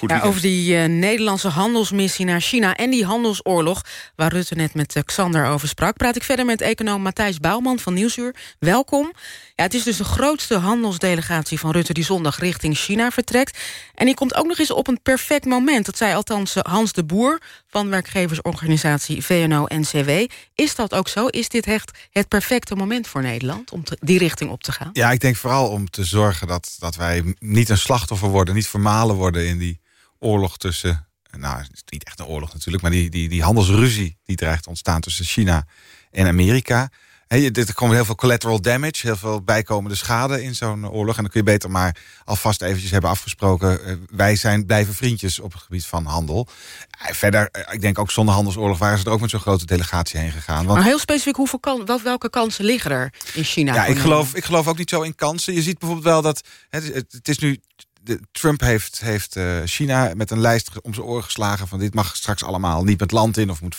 Speaker 7: Ja, over die eh, Nederlandse handelsmissie naar China en die handelsoorlog... waar Rutte net met eh, Xander over sprak... praat ik verder met econoom Matthijs Bouwman van Nieuwsuur. Welkom. Ja, het is dus de grootste handelsdelegatie van Rutte... die zondag richting China vertrekt. En die komt ook nog eens op een perfect moment. Dat zei althans eh, Hans de Boer van werkgeversorganisatie VNO-NCW. Is dat ook zo? Is dit echt het perfecte moment voor Nederland... om die richting op te gaan?
Speaker 24: Ja, ik denk vooral om te zorgen dat, dat wij niet een slachtoffer worden, niet vermalen worden in die oorlog tussen. Nou, het is niet echt een oorlog natuurlijk, maar die, die, die handelsruzie die dreigt ontstaan tussen China en Amerika. He, je- er komt heel veel collateral damage, heel veel bijkomende schade in zo'n oorlog. En dan kun je beter maar alvast eventjes hebben afgesproken. eh, wij zijn blijven vriendjes op het gebied van handel. Eh, Verder, eh, ik denk ook zonder handelsoorlog waren ze er ook met zo'n grote delegatie heen gegaan. Want
Speaker 7: Maar heel specifiek, hoeveel kan, wel, welke kansen liggen er in China?
Speaker 24: ja, ik geloof, ik geloof ook niet zo in kansen. Je ziet bijvoorbeeld wel dat het, het is nu. De, Trump heeft, heeft eh, China met een lijst om zijn oren geslagen van dit mag straks allemaal niet met land in of moet 25%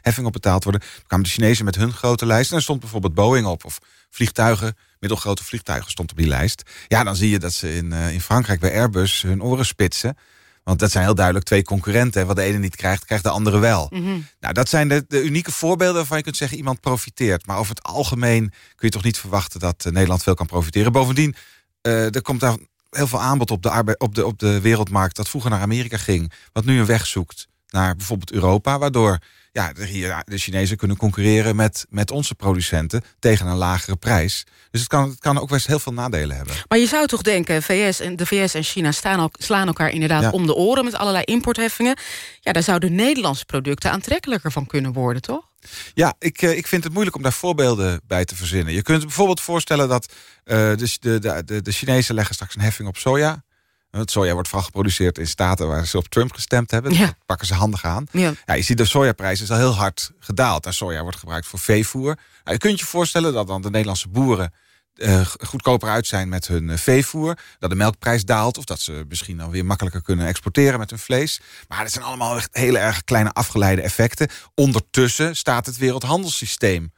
Speaker 24: heffing op betaald worden. Toen kwamen de Chinezen met hun grote lijst en er stond bijvoorbeeld Boeing op of vliegtuigen, middelgrote vliegtuigen stond op die lijst. Ja, dan zie je dat ze in, eh, in Frankrijk bij Airbus hun oren spitsen. Want dat zijn heel duidelijk twee concurrenten. En Wat de ene niet krijgt, krijgt de andere wel.
Speaker 7: Mhm.
Speaker 24: Nou, dat zijn de, de unieke voorbeelden waarvan je kunt zeggen iemand profiteert. Maar over het algemeen kun je toch niet verwachten dat eh, Nederland veel kan profiteren. Bovendien, er komt daar heel veel aanbod op de, arbeid, op, de, op de wereldmarkt dat vroeger naar Amerika ging. Wat nu een weg zoekt naar bijvoorbeeld Europa. Waardoor ja, de, hier, de Chinezen kunnen concurreren met, met onze producenten tegen een lagere prijs. Dus het kan, het kan ook best heel veel nadelen hebben.
Speaker 7: Maar je zou toch denken, VS en, de VS en China staan ook, slaan elkaar inderdaad
Speaker 24: Ja.
Speaker 7: om de oren... met allerlei importheffingen. Ja, daar zouden Nederlandse producten aantrekkelijker van kunnen worden, toch?
Speaker 24: Ja, ik, eh, ik vind het moeilijk om daar voorbeelden bij te verzinnen. Je kunt bijvoorbeeld voorstellen dat eh, de, de, de, de, de Chinezen leggen straks een heffing op soja. Het soja wordt vooral geproduceerd in staten waar ze op Trump gestemd hebben.
Speaker 7: Ja.
Speaker 24: Dat pakken ze handig aan.
Speaker 7: Ja.
Speaker 24: Ja, je ziet de sojaprijs is al heel hard gedaald. En soja wordt gebruikt voor veevoer. Nou, je kunt je voorstellen dat dan de Nederlandse boeren eh, goedkoper uit zijn met hun eh, veevoer. Dat de melkprijs daalt. Of dat ze misschien dan weer makkelijker kunnen exporteren met hun vlees. Maar dat zijn allemaal echt hele erg kleine afgeleide effecten. Ondertussen staat het wereldhandelssysteem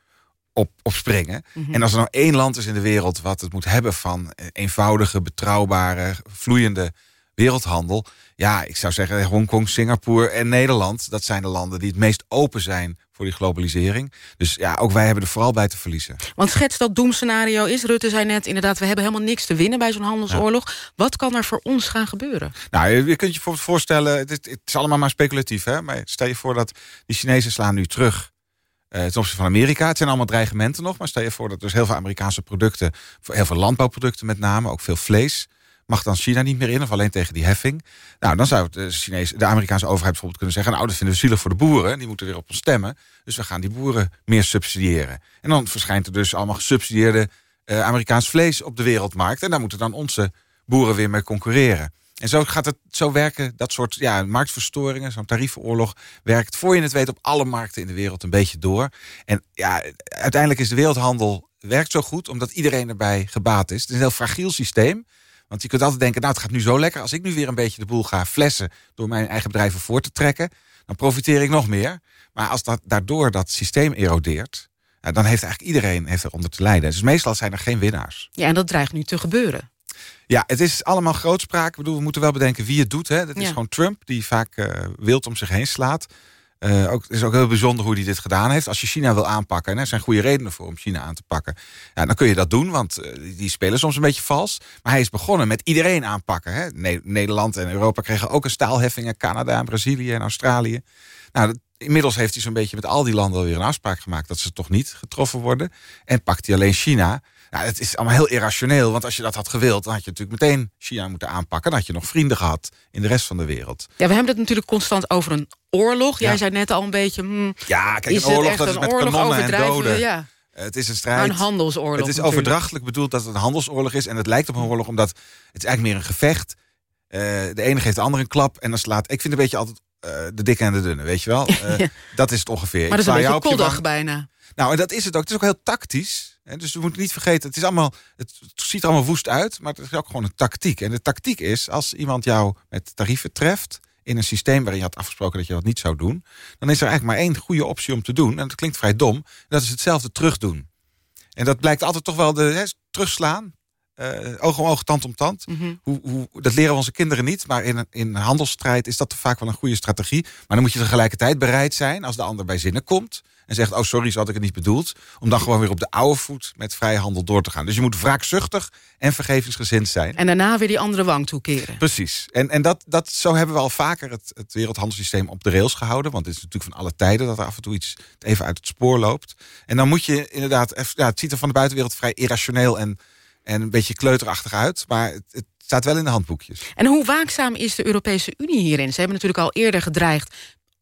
Speaker 24: op, op springen.
Speaker 25: Mhm.
Speaker 24: En als er nou één land is in de wereld wat het moet hebben van eh, eenvoudige, betrouwbare, vloeiende wereldhandel. Ja, ik zou zeggen Hongkong, Singapore en Nederland. Dat zijn de landen die het meest open zijn voor die globalisering. Dus ja, ook wij hebben er vooral bij te verliezen.
Speaker 7: Want schets dat doemscenario is. Rutte zei net inderdaad, we hebben helemaal niks te winnen bij zo'n handelsoorlog. Wat kan er voor ons gaan gebeuren?
Speaker 24: Nou, je, kunt je bijvoorbeeld voorstellen, het, het is allemaal maar speculatief, hè? Maar stel je voor dat die Chinezen slaan nu terug eh, ten opzichte van Amerika. Het zijn allemaal dreigementen nog, maar stel je voor dat dus heel veel Amerikaanse producten, heel veel landbouwproducten met name, ook veel vlees, mag dan China niet meer in of alleen tegen die heffing. Nou, dan zou de, Chinese, de Amerikaanse overheid bijvoorbeeld kunnen zeggen, nou, dat vinden we zielig voor de boeren, die moeten weer op ons stemmen, dus we gaan die boeren meer subsidiëren. En dan verschijnt er dus allemaal gesubsidieerde eh, Amerikaans vlees op de wereldmarkt en daar moeten dan onze boeren weer mee concurreren. En zo gaat het, zo werken dat soort ja, marktverstoringen, zo'n tariefenoorlog, werkt voor je het weet op alle markten in de wereld een beetje door. En ja, uiteindelijk is de wereldhandel werkt zo goed omdat iedereen erbij gebaat is. Het is een heel fragiel systeem. Want je kunt altijd denken, nou het gaat nu zo lekker. Als ik nu weer een beetje de boel ga flessen door mijn eigen bedrijven voor te trekken, dan profiteer ik nog meer. Maar als dat, daardoor dat systeem erodeert, dan heeft eigenlijk iedereen heeft eronder te lijden. Dus meestal zijn er geen winnaars.
Speaker 7: Ja, en dat dreigt nu te gebeuren.
Speaker 24: Ja, het is allemaal grootspraak. Ik bedoel, we moeten wel bedenken wie het doet. Hè. Dat is gewoon Trump, die vaak eh, wild om zich heen slaat. Eh, ook, het is ook heel bijzonder hoe hij dit gedaan heeft. Als je China wil aanpakken, en er zijn goede redenen voor om China aan te pakken. Ja, dan kun je dat doen, want eh, die- spelen soms een beetje vals. Maar hij is begonnen met iedereen aanpakken. Hè. Ne- Nederland en Europa kregen ook een staalheffingen. Canada en Brazilië en Australië. Nou, inmiddels heeft hij zo'n beetje met al die landen alweer een afspraak gemaakt... dat ze toch niet getroffen worden. En pakt hij alleen China. Nou, het is allemaal heel irrationeel, want als je dat had gewild... dan had je natuurlijk meteen China moeten aanpakken. Dan had je nog vrienden gehad in de rest van de wereld.
Speaker 7: Ja, we hebben het natuurlijk constant over een oorlog. Jij
Speaker 24: Ja.
Speaker 7: zei net al een beetje... hmm,
Speaker 24: Ja, kijk, een oorlog dat is met kanonnen en doden.
Speaker 7: Ja.
Speaker 24: Het is een strijd.
Speaker 7: Maar een handelsoorlog
Speaker 24: Het is
Speaker 7: natuurlijk.
Speaker 24: overdrachtelijk bedoeld dat het een handelsoorlog is. En het lijkt op een oorlog omdat het is eigenlijk meer een gevecht. Eh, de ene geeft de andere een klap. En dan slaat... Ik vind een beetje altijd eh, de dikke en de dunne, weet je wel? Eh, Dat is het ongeveer.
Speaker 7: Maar dat is een beetje koddig
Speaker 24: wang.
Speaker 7: bijna.
Speaker 24: Nou, en dat is het ook. Het is ook heel tactisch. Hè? Dus we moeten niet vergeten, het, is allemaal, het ziet er allemaal woest uit, maar het is ook gewoon een tactiek. En de tactiek is, als iemand jou met tarieven treft in een systeem waarin je had afgesproken dat je dat niet zou doen, dan is er eigenlijk maar één goede optie om te doen. En dat klinkt vrij dom. En dat is hetzelfde terugdoen. En dat blijkt altijd toch wel de terugslaan. eh, oog om oog, tand om tand.
Speaker 7: Mhm.
Speaker 24: Hoe, hoe, dat leren we onze kinderen niet. Maar in, een- in handelsstrijd is dat vaak wel een goede strategie. Maar dan moet je tegelijkertijd bereid zijn... als de ander bij zinnen komt en zegt... oh, sorry, zo had ik het niet bedoeld... om dan gewoon weer op de oude voet met vrijhandel door te gaan. Dus je moet wraakzuchtig en vergevingsgezind zijn.
Speaker 7: En daarna weer die andere wang toekeren.
Speaker 24: Precies. En, en dat, dat, zo hebben we al vaker het, het wereldhandelssysteem op de rails gehouden. Want het is natuurlijk van alle tijden dat er af en toe iets even uit het spoor loopt. En dan moet je inderdaad... even- Ja, het ziet er van de buitenwereld vrij irrationeel en, en een beetje kleuterachtig uit. Maar het, het staat wel in de handboekjes.
Speaker 7: En hoe waakzaam is de Europese Unie hierin? Ze hebben natuurlijk al eerder gedreigd...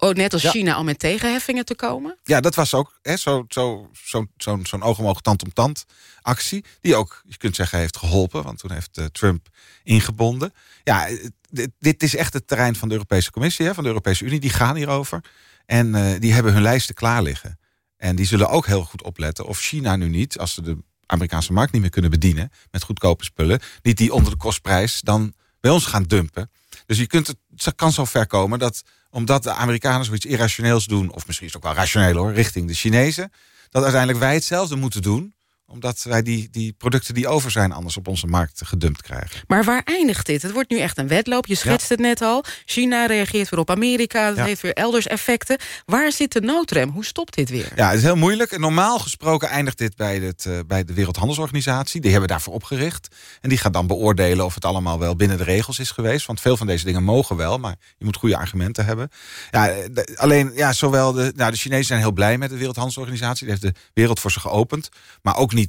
Speaker 7: oh, net als
Speaker 24: Ja.
Speaker 7: China, al met tegenheffingen te komen.
Speaker 24: Ja, dat was ook zo'n zo, zo, zo, zo'n oog om oog, tand om tand actie. Die ook, je kunt zeggen, heeft geholpen. Want toen heeft eh, Trump ingebonden. Ja, eh, dit, dit is echt het terrein van de Europese Commissie, hè, van de Europese Unie. Die gaan hierover. En eh, die hebben hun lijsten klaar liggen. En die zullen ook heel goed opletten of China nu niet, als ze de Amerikaanse markt niet meer kunnen bedienen met goedkope spullen, niet die onder de kostprijs dan bij ons gaan dumpen. Dus je kunt het, het kan zo ver komen dat omdat de Amerikanen zoiets irrationeels doen, of misschien is het ook wel rationeel hoor, richting de Chinezen, dat uiteindelijk wij hetzelfde moeten doen omdat wij die, die producten die over zijn anders op onze markt gedumpt krijgen.
Speaker 7: Maar waar eindigt dit? Het wordt nu echt een wedloop. Je schetst het net al. China reageert weer op Amerika. Dat
Speaker 24: Ja.
Speaker 7: heeft weer elders effecten. Waar zit de noodrem? Hoe stopt dit weer?
Speaker 24: Ja, het is heel moeilijk. En normaal gesproken eindigt dit bij, het, eh, bij de Wereldhandelsorganisatie. Die hebben daarvoor opgericht. En die gaat dan beoordelen of het allemaal wel binnen de regels is geweest. Want veel van deze dingen mogen wel, maar je moet goede argumenten hebben. Ja, de- alleen, ja, zowel de, nou, de Chinezen zijn heel blij met de Wereldhandelsorganisatie. Die heeft de wereld voor ze geopend. Maar ook niet,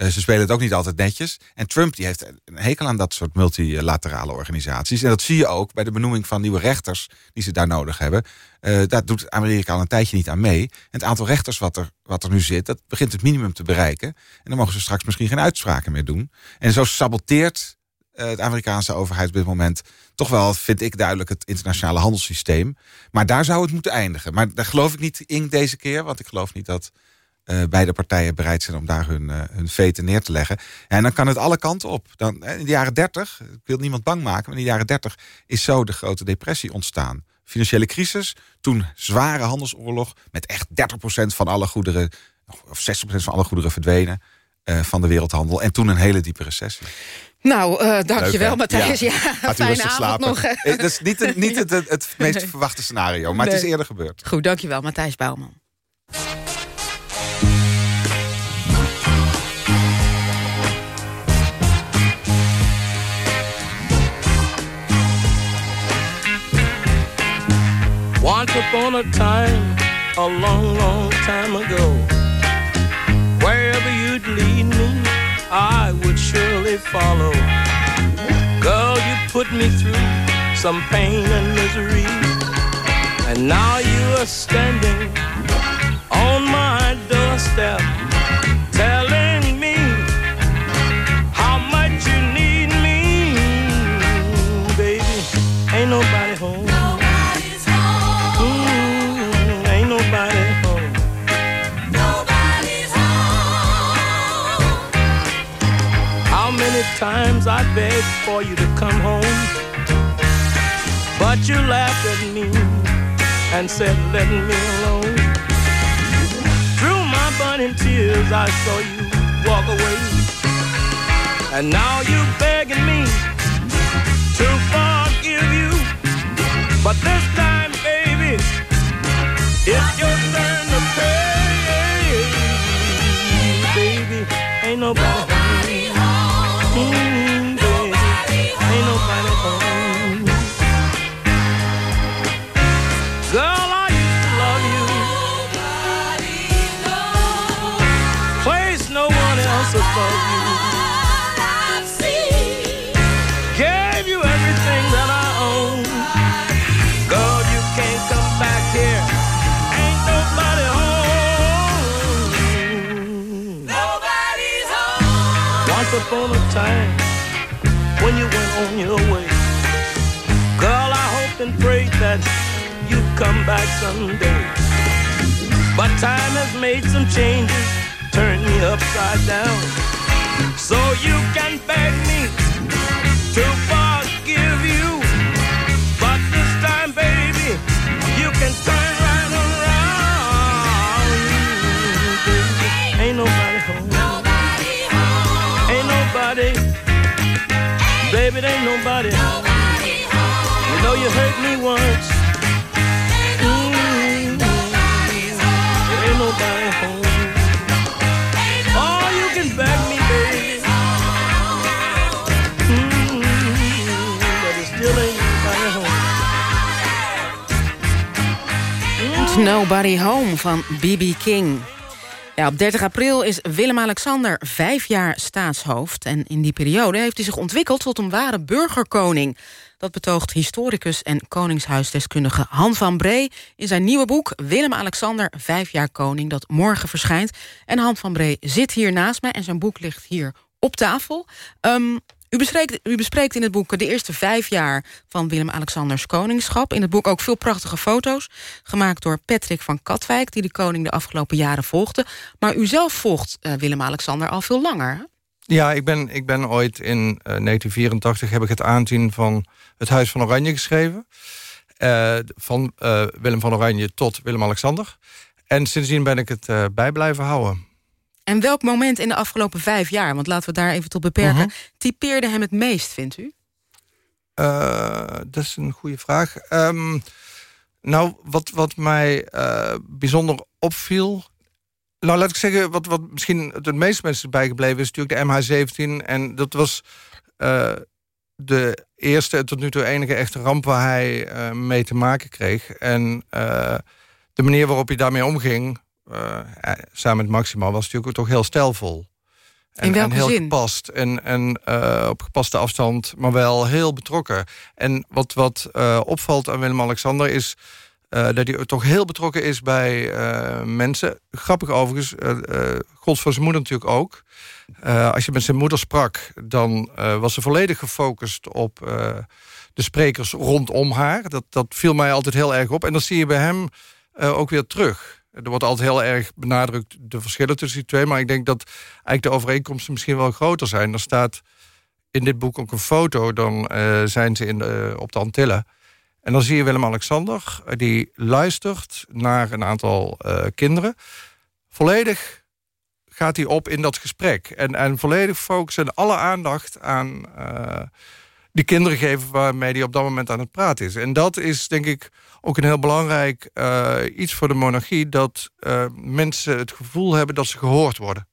Speaker 24: eh, ze spelen het ook niet altijd netjes. En Trump die heeft een hekel aan dat soort multilaterale organisaties. En dat zie je ook bij de benoeming van nieuwe rechters die ze daar nodig hebben. Eh, daar doet Amerika al een tijdje niet aan mee. En het aantal rechters wat er, wat er nu zit, dat begint het minimum te bereiken. En dan mogen ze straks misschien geen uitspraken meer doen. En zo saboteert eh, de Amerikaanse overheid op dit moment toch wel, vind ik duidelijk, het internationale handelssysteem. Maar daar zou het moeten eindigen. Maar daar geloof ik niet in deze keer, want ik geloof niet dat beide partijen bereid zijn om daar hun, eh, hun veten neer te leggen. En dan kan het alle kanten op. Dan, eh, in de jaren 30, ik wil niemand bang maken, maar in de jaren 30 is zo de grote depressie ontstaan. Financiële crisis, toen zware handelsoorlog met echt 30% van alle goederen, of 60% van alle goederen verdwenen eh, van de wereldhandel. En toen een hele diepe recessie.
Speaker 7: Nou, eh dankjewel
Speaker 24: Leuk?
Speaker 7: Matthijs. Ja,
Speaker 24: Gaat u
Speaker 7: fijne avond
Speaker 24: slapen.
Speaker 7: nog.
Speaker 24: Eh, Dat is niet, het- niet het, het, meest
Speaker 7: Nee.
Speaker 24: verwachte scenario, maar het is eerder gebeurd.
Speaker 7: Goed, dankjewel Matthijs Bouwman.
Speaker 25: Once upon a time, a long, long time ago, wherever you'd lead me, I would surely follow. Girl, you put me through some pain and misery, and now you are standing on my doorstep, times I begged for you to come home. But you laughed at me and said, let me alone. Through my burning tears, I saw you walk away. And now you're begging me to forgive you. But this time, baby, it's your turn to pay. Baby, ain't nobody. Upon a time, when you went on your way, girl, I hope and pray that you come back someday. But time has made some changes, turned me upside down. So you can beg me to Baby, there ain't nobody home. You know you hurt me once. Mm. There ain't nobody home. Oh, you can beg me, baby. Mm, but it still ain't nobody home.
Speaker 7: Nobody Home van B.B. King. Op 30 april is Willem-Alexander vijf jaar staatshoofd. En in die periode heeft hij zich ontwikkeld tot een ware burgerkoning. Dat betoogt historicus en koningshuisdeskundige Han van Bree... in zijn nieuwe boek Willem-Alexander, vijf jaar koning... dat morgen verschijnt. En Han van Bree zit hier naast mij en zijn boek ligt hier op tafel. Ehm, u, bespreekt, u bespreekt in het boek de eerste vijf jaar van Willem-Alexanders koningschap. In het boek ook veel prachtige foto's, gemaakt door Patrick van Katwijk... die de koning de afgelopen jaren volgde. Maar u zelf volgt uh, Willem-Alexander al veel langer?
Speaker 26: Ja, ik ben, ik ben ooit in uh, 1984 heb ik het aanzien van het Huis van Oranje geschreven. Uh, van Willem van Oranje tot Willem-Alexander. En sindsdien ben ik het bij blijven houden.
Speaker 7: En welk moment in de afgelopen vijf jaar, want laten we daar even tot beperken... Uh -huh. typeerde hem het meest, vindt u?
Speaker 26: Uh, dat is een goede vraag. Um, nou, wat, wat mij uh, bijzonder opviel... Nou, laat ik zeggen, wat, wat misschien het meeste mensen is bijgebleven... is natuurlijk de MH17. En dat was uh, de eerste en tot nu toe enige echte ramp... waar hij mee te maken kreeg. En de manier waarop hij daarmee omging... samen met Maxima was natuurlijk toch heel stijlvol. En,
Speaker 7: In welke
Speaker 26: en heel
Speaker 7: zin?
Speaker 26: gepast. En, en uh, op gepaste afstand, maar wel heel betrokken. En wat, wat uh, opvalt aan Willem-Alexander is... Uh, dat hij toch heel betrokken is bij mensen. Grappig overigens, God voor zijn moeder natuurlijk ook. als je met zijn moeder sprak, dan was ze volledig gefocust op de sprekers rondom haar. Dat, dat viel mij altijd heel erg op. En dat zie je bij hem ook weer terug. Er wordt altijd heel erg benadrukt de verschillen tussen die twee. Maar ik denk dat eigenlijk de overeenkomsten misschien wel groter zijn. Er staat in dit boek ook een foto. Dan uh, zijn ze in de, op de Antillen. En dan zie je Willem-Alexander. Die luistert naar een aantal kinderen. Volledig gaat hij op in dat gesprek. En, en volledig focussen en alle aandacht aan uh, die kinderen geven... waarmee hij op dat moment aan het praten is. En dat is denk ik ook een heel belangrijk uh, iets voor de monarchie... dat uh, mensen het gevoel hebben dat ze gehoord worden.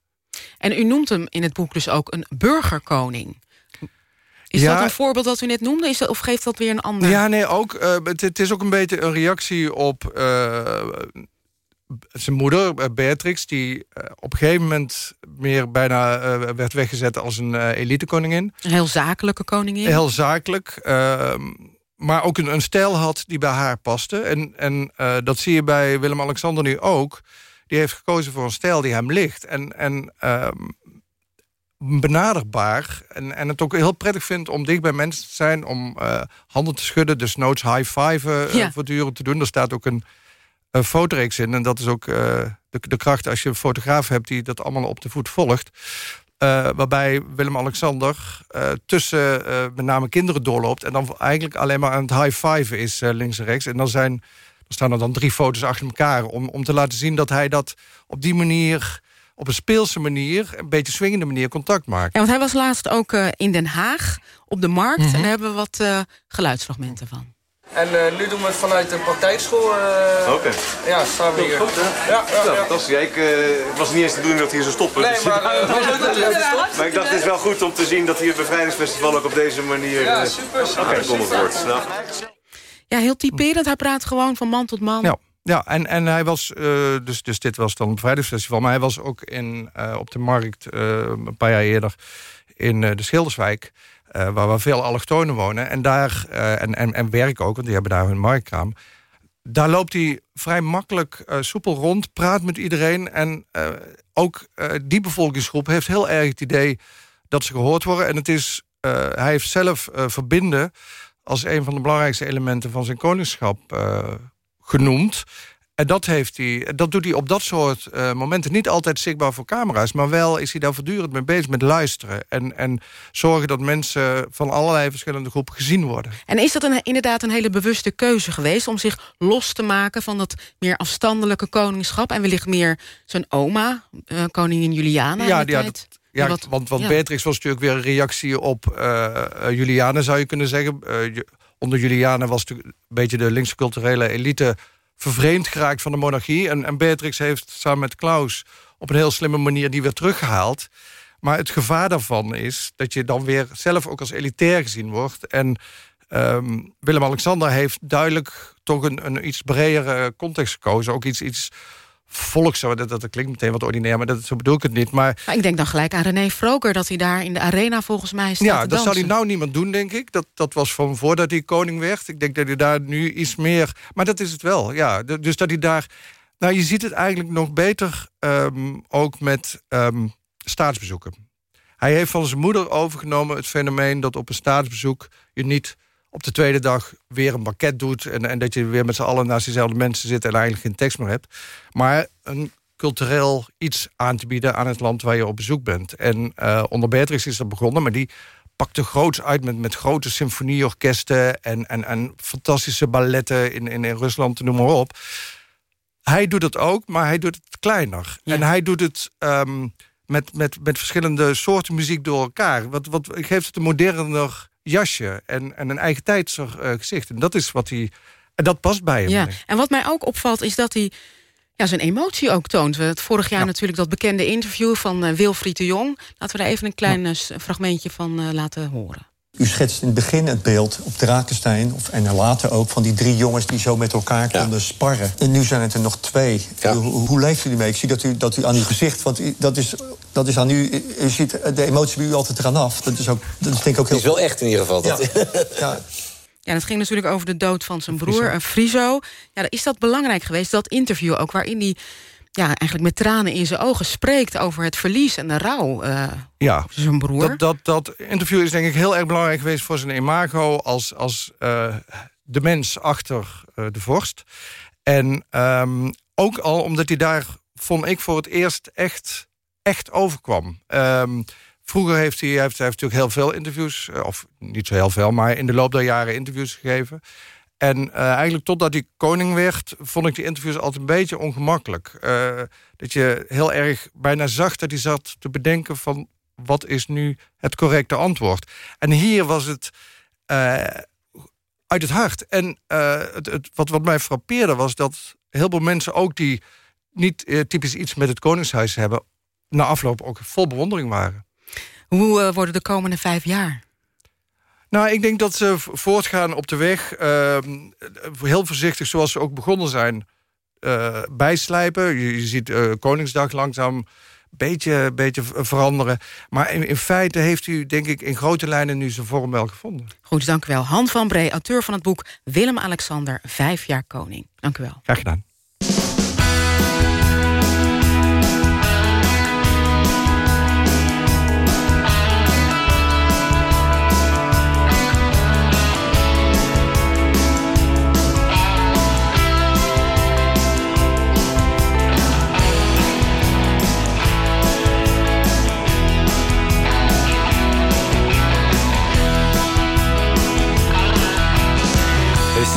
Speaker 7: En u noemt hem in het boek dus ook een burgerkoning. Is ja, dat een voorbeeld dat u net noemde? Is dat, of geeft dat weer een ander?
Speaker 26: Ja, nee, ook. Uh, het, het, is ook een beetje een reactie op zijn moeder, Beatrix... die op een gegeven moment meer bijna werd weggezet als een elitekoningin.
Speaker 7: Een heel zakelijke koningin.
Speaker 26: Heel zakelijk ehm, maar ook een, een, stijl had die bij haar paste. En, en uh, dat zie je bij Willem-Alexander nu ook. Die heeft gekozen voor een stijl die hem ligt. En, en uh, benaderbaar. En, en het ook heel prettig vindt om dicht bij mensen te zijn. Om uh, handen te schudden, dus noods high-fiven ja. voortdurend te doen. Er staat ook een, een fotoreeks in. En dat is ook de, de kracht als je een fotograaf hebt... die dat allemaal op de voet volgt. Uh, waarbij Willem-Alexander uh, tussen uh, met name kinderen doorloopt... en dan eigenlijk alleen maar aan het high-five is links en rechts. En dan, zijn, dan staan er dan drie foto's achter elkaar... om, om te laten zien dat hij dat op die manier... op een speelse manier, een beetje swingende manier contact maakt.
Speaker 7: Ja, want hij was laatst ook in Den Haag op de Markt... Mm -hmm. en daar hebben we wat geluidsfragmenten van.
Speaker 27: En uh, nu doen we het vanuit de praktijkschool. Uh,
Speaker 28: Oké.
Speaker 27: Ja, staan we hier.
Speaker 28: Goed, hè? Ja, ja, ja. fantastisch. Ja, ik, uh, het was niet eens de bedoeling dat hij hier zou stoppen.
Speaker 27: Nee,
Speaker 28: dus
Speaker 27: maar,
Speaker 28: maar ik dacht, het is wel goed om te zien dat hier het bevrijdingsfestival ook op deze manier
Speaker 27: ja, super, super,
Speaker 28: aangekondigd wordt. Nou.
Speaker 7: Ja, heel typerend. Hij praat gewoon van man tot man.
Speaker 26: Ja. Ja, en, en hij was, uh, dus, dus dit was dan het bevrijdingsfestival, maar hij was ook in, uh, op de markt uh, een paar jaar eerder in de Schilderswijk. Uh, waar, veel allochtonen wonen. En daar, uh, en, en, en werken ook, want die hebben daar hun marktkraam. Daar loopt hij vrij makkelijk uh, soepel rond, praat met iedereen. En ook die bevolkingsgroep heeft heel erg het idee dat ze gehoord worden. En het is, hij heeft zelf verbinden als een van de belangrijkste elementen van zijn koningschap genoemd. En dat, heeft hij, dat doet hij op dat soort uh, momenten niet altijd zichtbaar voor camera's... maar wel is hij daar voortdurend mee bezig met luisteren... en, en zorgen dat mensen van allerlei verschillende groepen gezien worden.
Speaker 7: En is dat een, inderdaad een hele bewuste keuze geweest... om zich los te maken van dat meer afstandelijke koningschap... en wellicht meer zijn oma, uh, koningin Juliana
Speaker 26: ja, ja,
Speaker 7: tijd?
Speaker 26: Dat, ja, wat, want, want ja. Beatrix was natuurlijk weer een reactie op uh, Juliana, zou je kunnen zeggen. onder Juliana was natuurlijk een beetje de linkse culturele elite vervreemd geraakt van de monarchie. En, en Beatrix heeft samen met Klaus op een heel slimme manier die weer teruggehaald. Maar het gevaar daarvan is dat je dan weer zelf ook als elitair gezien wordt. En um, Willem-Alexander heeft duidelijk toch een, een iets bredere context gekozen. Ook iets, iets volks, dat, dat, klinkt meteen wat ordinair, maar dat, zo bedoel ik het niet. Maar,
Speaker 7: maar ik denk dan gelijk aan René Froker, dat hij daar in de arena volgens mij staat
Speaker 26: Ja, dat zou
Speaker 7: dansen.
Speaker 26: hij nou niemand doen, denk ik. Dat, dat was van voordat hij koning werd. Ik denk dat hij daar nu iets meer... Maar dat is het wel, ja. Dus dat hij daar... Nou, je ziet het eigenlijk nog beter um, ook met um, staatsbezoeken. Hij heeft van zijn moeder overgenomen het fenomeen... dat op een staatsbezoek je niet op de tweede dag weer een pakket doet... en, en dat je weer met z'n allen naast diezelfde mensen zit... en eigenlijk geen tekst meer hebt. Maar een cultureel iets aan te bieden aan het land waar je op bezoek bent. En uh, onder Beatrix is dat begonnen, maar die pakte groots uit... met, met grote symfonieorkesten en, en, en fantastische balletten in, in, in Rusland, noem maar op. Hij doet het ook, maar hij doet het kleiner. Ja. En hij doet het... Um, met, met, met verschillende soorten muziek door elkaar. Wat, wat geeft het een moderner jasje en, en een eigen tijdser uh, gezicht. En dat is wat hij. En dat past bij hem.
Speaker 7: Ja. En wat mij ook opvalt is dat hij ja, zijn emotie ook toont. We het vorig jaar ja. natuurlijk dat bekende interview van uh, Wilfried de Jong. Laten we daar even een klein ja. uh, fragmentje van uh, laten horen.
Speaker 29: U schetst in het begin het beeld op Drakenstein... Of, en later ook van die drie jongens die zo met elkaar ja. konden sparren. En nu zijn het er nog twee. Ja. Hoe, hoe leeft u ermee? Ik zie dat u, dat u aan uw gezicht... want u, dat, is, dat is aan u... U ziet de emotie bij u altijd eraan af. Dat is, ook, dat is denk ik ook heel...
Speaker 30: Het is wel echt in ieder geval. Dat.
Speaker 7: Ja. Ja, dat ging natuurlijk over de dood van zijn broer, een Friso. Ja, is dat belangrijk geweest, dat interview ook... waarin hij ja, eigenlijk met tranen in zijn ogen spreekt over het verlies en de rouw uh,
Speaker 26: ja,
Speaker 7: zijn broer.
Speaker 26: Dat, dat, dat interview is denk ik heel erg belangrijk geweest voor zijn imago als, als uh, de mens achter uh, de vorst. En um, ook al omdat hij daar, vond ik, voor het eerst echt, echt overkwam. Um, vroeger heeft hij, hij heeft, hij heeft natuurlijk heel veel interviews, of niet zo heel veel, maar in de loop der jaren interviews gegeven. En uh, eigenlijk totdat hij koning werd, vond ik die interviews altijd een beetje ongemakkelijk. Uh, dat je heel erg bijna zag dat hij zat te bedenken van... wat is nu het correcte antwoord? En hier was het uh, uit het hart. En het, het, wat, wat mij frappeerde was dat heel veel mensen ook die niet typisch iets met het koningshuis hebben... na afloop ook vol bewondering waren.
Speaker 7: Hoe worden de komende vijf jaar?
Speaker 26: Nou, ik denk dat ze voortgaan op de weg. Uh, heel voorzichtig, zoals ze ook begonnen zijn, uh, bijslijpen. Je, je ziet uh, Koningsdag langzaam een beetje, beetje veranderen. Maar in, in, feite heeft u, denk ik, in grote lijnen nu zijn vorm wel gevonden.
Speaker 7: Goed, dank u wel. Han van Bree, auteur van het boek Willem-Alexander, vijf jaar koning. Dank u wel.
Speaker 26: Graag gedaan.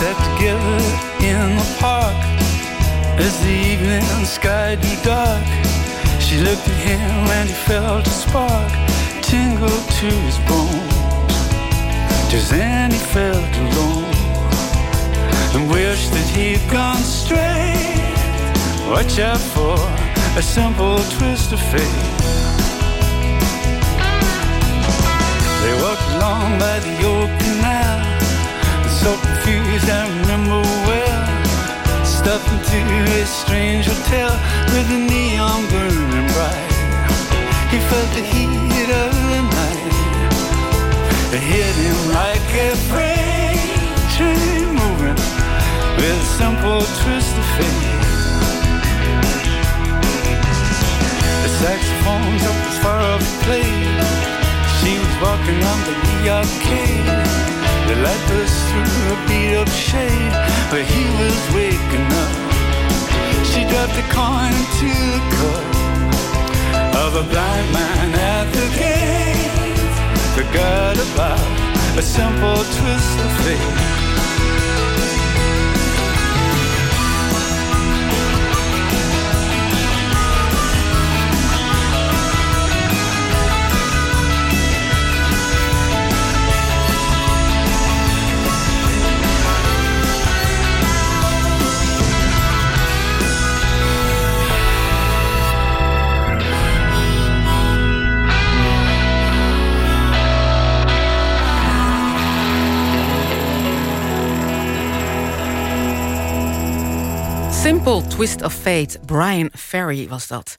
Speaker 25: Sat together in the park as the evening sky grew dark. She looked at him and he felt a spark tingle to his bones. Just then he felt alone.
Speaker 31: and wish that he'd gone straight. Watch out for a simple twist of fate. They walked along by the old canal, so confused I remember well. Stuffed into a strange hotel with the neon burning bright. He felt the heat of the night. It hit him like a freight train moving with a simple twist of fate. The saxophones up as far up played. She was walking under the arcade. The light burst through a beat up shade where he was waking up. She dropped a coin into the cup of a blind man at the gate. Forgot about a simple twist of fate.
Speaker 7: Simple Twist of Fate, Brian Ferry was dat.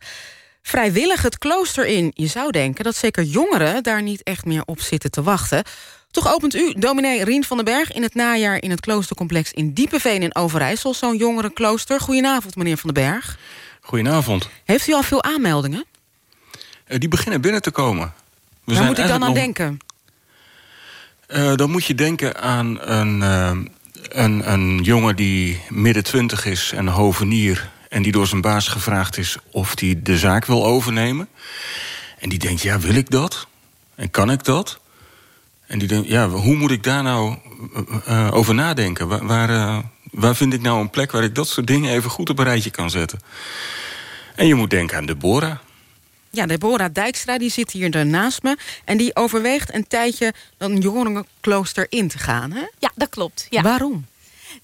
Speaker 7: Vrijwillig het klooster in. Je zou denken dat zeker jongeren daar niet echt meer op zitten te wachten. Toch opent u, dominee Rien van den Berg... in het najaar in het kloostercomplex in Diepeveen in Overijssel... zo'n jongerenklooster. Goedenavond, meneer van den Berg.
Speaker 32: Goedenavond.
Speaker 7: Heeft u al veel aanmeldingen?
Speaker 32: Uh, die beginnen binnen te komen.
Speaker 7: We Waar moet ik dan aan nog... denken?
Speaker 32: Uh, dan moet je denken aan een... Uh, een, een jongen die midden twintig is en hovenier... en die door zijn baas gevraagd is of hij de zaak wil overnemen. En die denkt, ja, wil ik dat? En kan ik dat? En die denkt, ja, hoe moet ik daar nou uh, over nadenken? Waar, waar, uh, waar vind ik nou een plek waar ik dat soort dingen even goed op een rijtje kan zetten? En je moet denken aan Deborah.
Speaker 7: Ja, Deborah Dijkstra die zit hier naast me. En die overweegt een tijdje een jongerenklooster in te gaan, hè?
Speaker 33: Ja, dat klopt. Ja.
Speaker 7: Waarom?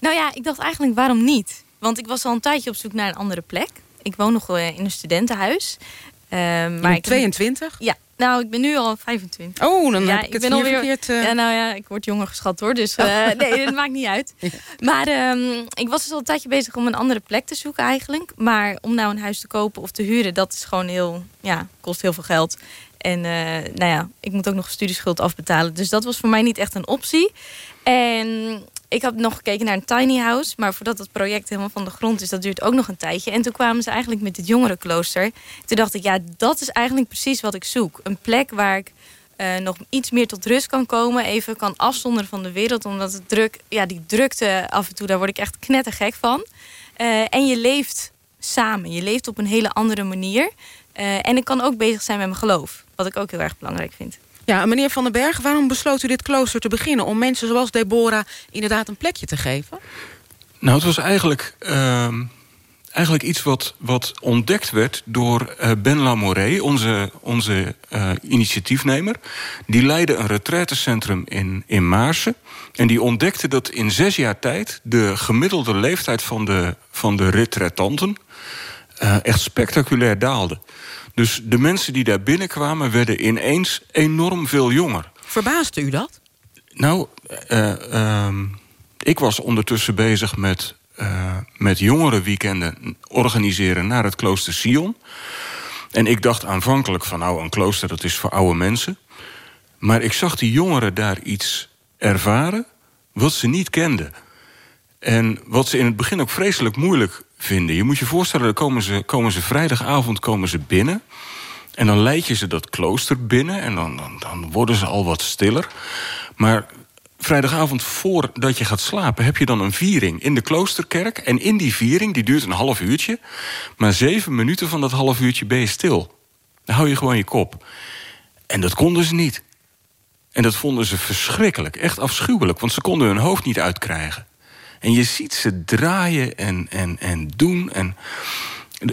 Speaker 33: Nou ja, ik dacht eigenlijk waarom niet? Want ik was al een tijdje op zoek naar een andere plek. Ik woon nog in een studentenhuis.
Speaker 7: Uh, maar ik 22?
Speaker 33: Ja, nou, ik ben nu al 25.
Speaker 7: Oh, dan ja, heb ik, het ben alweer verkeerd, uh...
Speaker 33: Ja, nou ja, ik word jonger geschat hoor. Dus uh, nee, dat maakt niet uit. Maar um, ik was dus al een tijdje bezig om een andere plek te zoeken eigenlijk. Maar om nou een huis te kopen of te huren, dat is gewoon heel, ja, kost heel veel geld. En uh, nou ja, ik moet ook nog studieschuld afbetalen. Dus dat was voor mij niet echt een optie. En ik had nog gekeken naar een tiny house. Maar voordat het project helemaal van de grond is, dat duurt ook nog een tijdje. En toen kwamen ze eigenlijk met dit jongerenklooster. Toen dacht ik, ja, dat is eigenlijk precies wat ik zoek. Een plek waar ik uh, nog iets meer tot rust kan komen. Even kan afzonderen van de wereld. Omdat het druk, ja, die drukte af en toe, daar word ik echt knettergek van. Uh, en je leeft samen. Je leeft op een hele andere manier. Uh, en ik kan ook bezig zijn met mijn geloof. Wat ik ook heel erg belangrijk vind.
Speaker 7: Ja, meneer Van den Berg, waarom besloot u dit klooster te beginnen... om mensen zoals Deborah inderdaad een plekje te geven?
Speaker 32: Nou, het was eigenlijk, uh, eigenlijk iets wat, wat ontdekt werd door uh, Ben Lamoré, onze, onze uh, initiatiefnemer. Die leidde een retraitecentrum in, in Maarsen. En die ontdekte dat in zes jaar tijd... de gemiddelde leeftijd van de, van de retraitanten uh, echt spectaculair daalde. Dus de mensen die daar binnenkwamen werden ineens enorm veel jonger.
Speaker 7: Verbaasde u dat?
Speaker 32: Nou, uh, uh, ik was ondertussen bezig met, uh, met jongerenweekenden organiseren naar het klooster Sion. En ik dacht aanvankelijk van nou, een klooster dat is voor oude mensen. Maar ik zag die jongeren daar iets ervaren wat ze niet kenden. En wat ze in het begin ook vreselijk moeilijk Je moet je voorstellen, dan komen ze, komen ze vrijdagavond komen ze binnen. En dan leid je ze dat klooster binnen. En dan, dan, dan worden ze al wat stiller. Maar vrijdagavond voordat je gaat slapen... heb je dan een viering in de kloosterkerk. En in die viering, die duurt een half uurtje... maar zeven minuten van dat half uurtje ben je stil. Dan hou je gewoon je kop. En dat konden ze niet. En dat vonden ze verschrikkelijk, echt afschuwelijk... want ze konden hun hoofd niet uitkrijgen. En je ziet ze draaien en, en, en doen. En,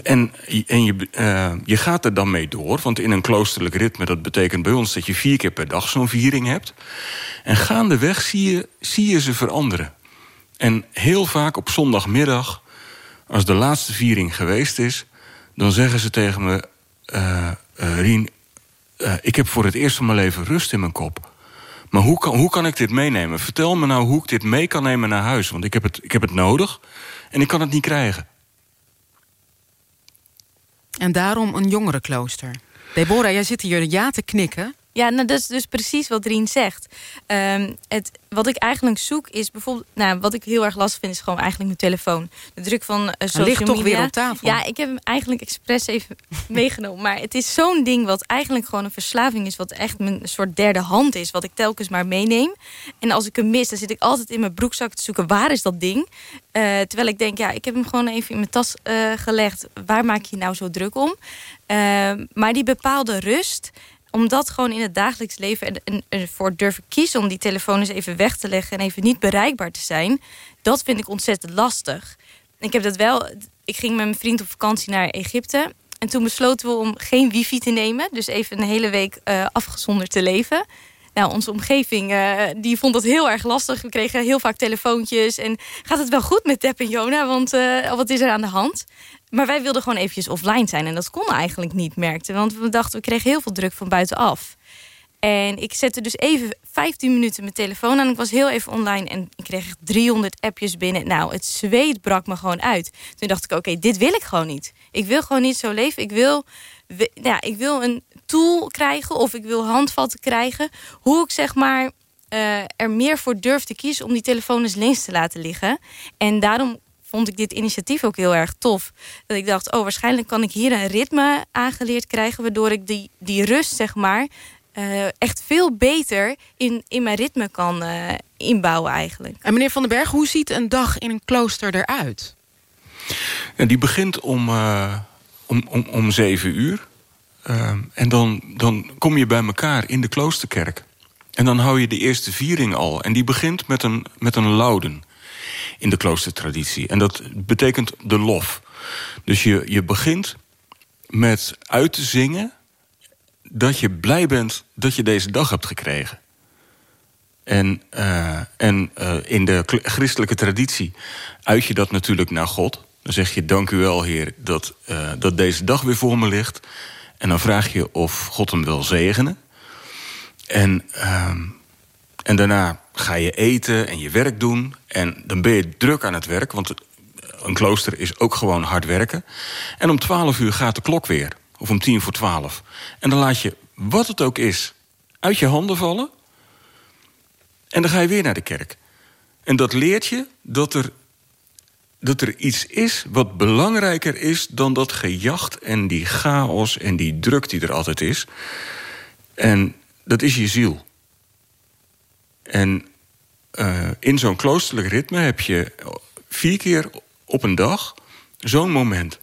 Speaker 32: en, en je, uh, je gaat er dan mee door. Want in een kloosterlijk ritme, dat betekent bij ons... dat je vier keer per dag zo'n viering hebt. En gaandeweg zie je, zie je ze veranderen. En heel vaak op zondagmiddag, als de laatste viering geweest is... dan zeggen ze tegen me... eh, eh, Rien, eh, ik heb voor het eerst van mijn leven rust in mijn kop. Maar hoe kan, hoe kan ik dit meenemen? Vertel me nou hoe ik dit mee kan nemen naar huis. Want ik heb het, ik heb het nodig en ik kan het niet krijgen.
Speaker 7: En daarom een jongerenklooster. Deborah, jij zit hier ja te knikken.
Speaker 33: Ja, nou, dat is dus precies wat Rien zegt. Ehm, het, wat ik eigenlijk zoek is bijvoorbeeld... Nou, wat ik heel erg lastig vind is gewoon eigenlijk mijn telefoon. De druk van uh, social
Speaker 7: ligt toch weer op tafel.
Speaker 33: Ja, ik heb hem eigenlijk expres even meegenomen. Maar het is zo'n ding wat eigenlijk gewoon een verslaving is... wat echt mijn soort derde hand is. Wat ik telkens maar meeneem. En als ik hem mis, dan zit ik altijd in mijn broekzak te zoeken... waar is dat ding? Eh, terwijl ik denk, ja, ik heb hem gewoon even in mijn tas eh, gelegd. Waar maak je nou zo druk om? Ehm, maar die bepaalde rust om dat gewoon in het dagelijks leven er- er- ervoor durven kiezen... om die telefoon eens even weg te leggen en even niet bereikbaar te zijn... dat vind ik ontzettend lastig. Ik heb dat wel... Ik ging met mijn vriend op vakantie naar Egypte... en toen besloten we om geen wifi te nemen. Dus even een hele week eh, afgezonderd te leven... Nou, onze omgeving eh, die vond dat heel erg lastig. We kregen heel vaak telefoontjes. En gaat het wel goed met Deb en Jona? Want eh, wat is er aan de hand? Maar wij wilden gewoon eventjes offline zijn. En dat kon eigenlijk niet, merkte. Want we dachten, we kregen heel veel druk van buitenaf. En ik zette dus even 15 minuten mijn telefoon aan. Ik was heel even online en ik kreeg echt 300 appjes binnen. Nou, het zweet brak me gewoon uit. Toen dacht ik, oké, dit wil ik gewoon niet. Ik wil gewoon niet zo leven. Ik wil, ja, ik wil een tool krijgen of ik wil handvatten krijgen. Hoe ik zeg maar eh, er meer voor durf te kiezen om die telefoon eens links te laten liggen. En daarom vond ik dit initiatief ook heel erg tof. Dat ik dacht, oh, waarschijnlijk kan ik hier een ritme aangeleerd krijgen... waardoor ik die, die rust, zeg maar, eh, echt veel beter in, in mijn ritme kan eh, inbouwen eigenlijk.
Speaker 7: En meneer Van den Berg, hoe ziet een dag in een klooster eruit?
Speaker 32: En die begint om, eh, om, om, om zeven uur. Ehm, en dan, dan kom je bij elkaar in de kloosterkerk. En dan hou je de eerste viering al. En die begint met een, met een louden in de kloostertraditie. En dat betekent de lof. Dus je, je begint met uit te zingen dat je blij bent dat je deze dag hebt gekregen. En, eh, en eh, in de christelijke traditie uit je dat natuurlijk naar God. Dan zeg je, dank u wel, Heer, dat, eh, dat deze dag weer voor me ligt. En dan vraag je of God hem wil zegenen. En, ehm, en daarna ga je eten en je werk doen. En dan ben je druk aan het werk, want een klooster is ook gewoon hard werken. En om twaalf uur gaat de klok weer. Of om tien voor twaalf. En dan laat je, wat het ook is, uit je handen vallen. En dan ga je weer naar de kerk. En dat leert je dat er, dat er iets is wat belangrijker is dan dat gejacht en die chaos en die druk die er altijd is. En dat is je ziel. En eh, in zo'n kloosterlijk ritme heb je vier keer op een dag zo'n moment.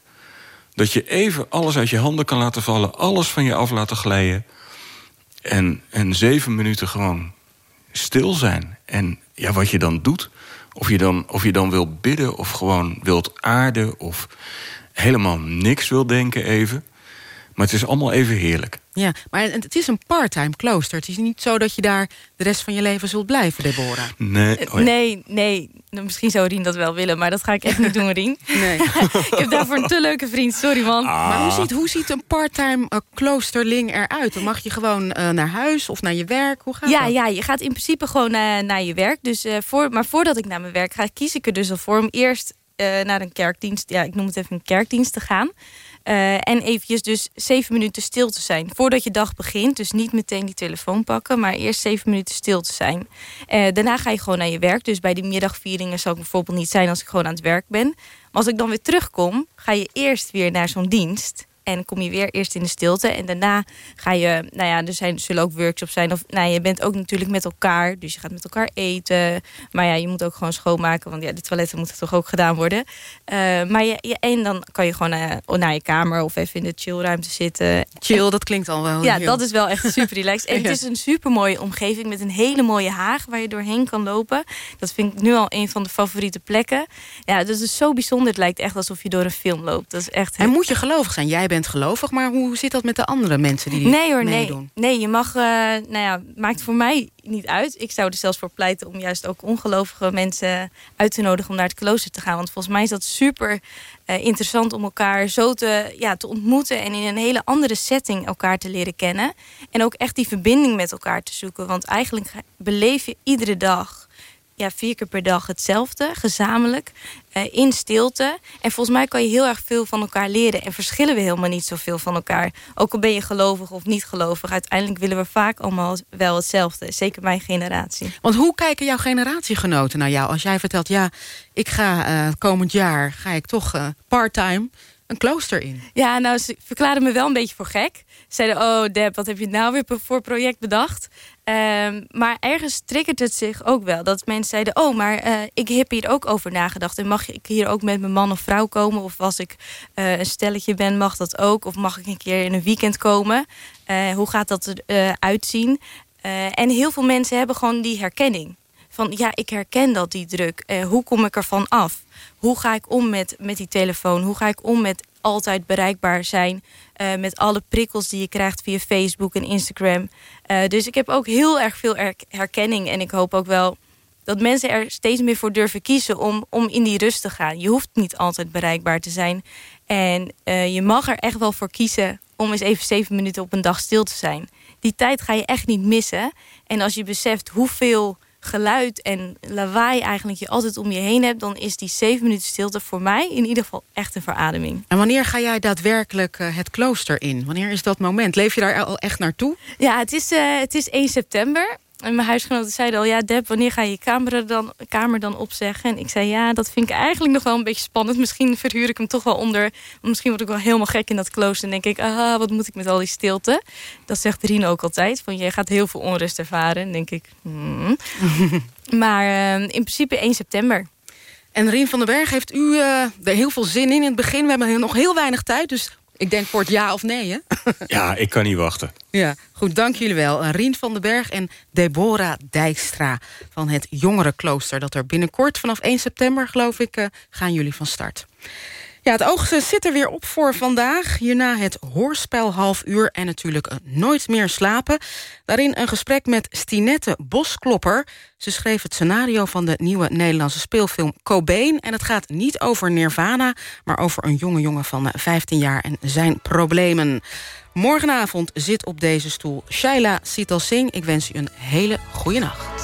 Speaker 32: Dat je even alles uit je handen kan laten vallen, alles van je af laten glijden. En, en zeven minuten gewoon stil zijn. En ja, wat je dan doet, of je dan, of je dan wil bidden, of gewoon wilt aarden, of helemaal niks wil denken even. Maar het is allemaal even heerlijk.
Speaker 7: Ja, maar het is een part-time klooster. Het is niet zo dat je daar de rest van je leven zult blijven, Deborah.
Speaker 32: Nee,
Speaker 33: Eh, Nee, nee. Nou, Misschien zou Rien dat wel willen, maar dat ga ik echt niet doen, Rien.
Speaker 7: Nee.
Speaker 33: ik heb daarvoor een te leuke vriend, sorry man.
Speaker 7: Maar hoe ziet, hoe ziet een part-time eh, kloosterling eruit? Dan mag je gewoon eh, naar huis of naar je werk? Hoe gaat
Speaker 33: Ja,
Speaker 7: dat?
Speaker 33: ja, je gaat in principe gewoon eh, naar je werk. Dus, eh, voor, maar voordat ik naar mijn werk ga, kies ik er dus al voor om eerst eh, naar een kerkdienst, ja, ik noem het even een kerkdienst te gaan. Eh, en eventjes dus zeven minuten stil te zijn. Voordat je dag begint. Dus niet meteen die telefoon pakken. Maar eerst zeven minuten stil te zijn. Eh, daarna ga je gewoon naar je werk. Dus bij die middagvieringen zal ik bijvoorbeeld niet zijn als ik gewoon aan het werk ben. Maar als ik dan weer terugkom, ga je eerst weer naar zo'n dienst. En kom je weer eerst in de stilte. En daarna ga je, nou ja, er zijn, zullen ook workshops zijn. Of nou, je bent ook natuurlijk met elkaar. Dus je gaat met elkaar eten. Maar ja, je moet ook gewoon schoonmaken. Want ja, de toiletten moeten toch ook gedaan worden. Eh, maar je, je, en dan kan je gewoon eh, naar je kamer of even in de chillruimte zitten.
Speaker 7: Chill, dat klinkt al wel
Speaker 33: Ja,
Speaker 7: heel-
Speaker 33: dat is wel echt super relaxed. En
Speaker 7: Ja.
Speaker 33: het is een super mooie omgeving met een hele mooie haag waar je doorheen kan lopen. Dat vind ik nu al een van de favoriete plekken. Ja, dat is zo bijzonder. Het lijkt echt alsof je door een film loopt. Dat is echt.
Speaker 7: En moet je gelovig zijn? Jij bent gelovig, maar hoe zit dat met de andere mensen die
Speaker 33: Nee hoor, nee.
Speaker 7: meedoen?
Speaker 33: Nee, je mag, eh, nou ja, maakt voor mij niet uit. Ik zou er zelfs voor pleiten om juist ook ongelovige mensen uit te nodigen om naar het klooster te gaan. Want volgens mij is dat super eh, interessant om elkaar zo te, ja, te ontmoeten en in een hele andere setting elkaar te leren kennen. En ook echt die verbinding met elkaar te zoeken. Want eigenlijk beleef je iedere dag ja, vier keer per dag hetzelfde, gezamenlijk, eh, in stilte. En volgens mij kan je heel erg veel van elkaar leren. En verschillen we helemaal niet zoveel van elkaar. Ook al ben je gelovig of niet gelovig. Uiteindelijk willen we vaak allemaal wel hetzelfde. Zeker mijn generatie.
Speaker 7: Want hoe kijken jouw generatiegenoten naar jou? Als jij vertelt, ja, ik ga eh, komend jaar ga ik toch eh, part-time een klooster in.
Speaker 33: Ja, nou, ze verklaarden me wel een beetje voor gek. Ze zeiden, oh Deb, wat heb je nou weer voor project bedacht? Ehm, maar ergens triggert het zich ook wel. Dat mensen zeiden, oh, maar eh, ik heb hier ook over nagedacht. En mag ik hier ook met mijn man of vrouw komen? Of als ik eh, een stelletje ben, mag dat ook? Of mag ik een keer in een weekend komen? Eh, hoe gaat dat eruit? Eh, en heel veel mensen hebben gewoon die herkenning. Van ja, ik herken dat, die druk. Hoe kom ik ervan af? Hoe ga ik om met, met die telefoon? Hoe ga ik om met altijd bereikbaar zijn? eh, met alle prikkels die je krijgt via Facebook en Instagram. Eh, dus ik heb ook heel erg veel her- herkenning. En ik hoop ook wel dat mensen er steeds meer voor durven kiezen om, om in die rust te gaan. Je hoeft niet altijd bereikbaar te zijn. En eh, je mag er echt wel voor kiezen om eens even zeven minuten op een dag stil te zijn. Die tijd ga je echt niet missen. En als je beseft hoeveel geluid en lawaai eigenlijk je altijd om je heen hebt... dan is die zeven minuten stilte voor mij in ieder geval echt een verademing.
Speaker 7: En wanneer ga jij daadwerkelijk eh, het klooster in? Wanneer is dat moment? Leef je daar al echt naartoe?
Speaker 33: Ja, het is, eh, het is 1 september. En mijn huisgenoten zeiden al, ja Deb, wanneer ga je je kamer dan, kamer dan opzeggen? En ik zei, ja, dat vind ik eigenlijk nog wel een beetje spannend. Misschien verhuur ik hem toch wel onder. Misschien word ik wel helemaal gek in dat klooster. En denk ik, ah, wat moet ik met al die stilte? Dat zegt Rien ook altijd. Van, je gaat heel veel onrust ervaren. En denk ik, hmm. Maar eh, in principe 1 september.
Speaker 7: En Rien van den Berg, heeft u eh, er heel veel zin in in het begin? We hebben nog heel weinig tijd, dus ik denk voor het ja of nee, hè?
Speaker 32: Ja, ik kan niet wachten.
Speaker 7: Ja, goed, dank jullie wel. Rien van den Berg en Deborah Dijkstra van het Jongerenklooster... dat er binnenkort vanaf 1 september, geloof ik, eh, gaan jullie van start. Ja, het oog eh, zit er weer op voor vandaag. Hierna het hoorspel half uur en natuurlijk eh, Nooit meer slapen. Daarin een gesprek met Stinette Bosklopper. Ze schreef het scenario van de nieuwe Nederlandse speelfilm Cobain. En het gaat niet over Nirvana, maar over een jonge jongen van eh, 15 jaar en zijn problemen. Morgenavond zit op deze stoel Shaila Sital Singh. Ik wens u een hele goede nacht.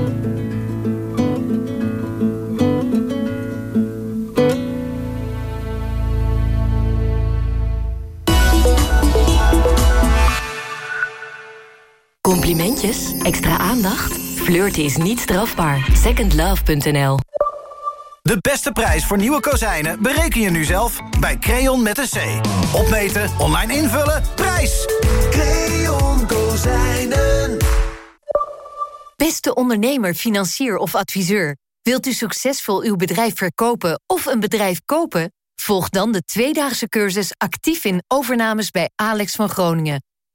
Speaker 34: Extra aandacht? Flirten is niet strafbaar. Secondlove.nl
Speaker 35: De beste prijs voor nieuwe kozijnen bereken je nu zelf bij Creon met een C. Opmeten, online invullen, prijs! Creon Kozijnen.
Speaker 34: Beste ondernemer, financier of adviseur. Wilt u succesvol uw bedrijf verkopen of een bedrijf kopen? Volg dan de tweedaagse cursus actief in overnames bij Alex van Groningen.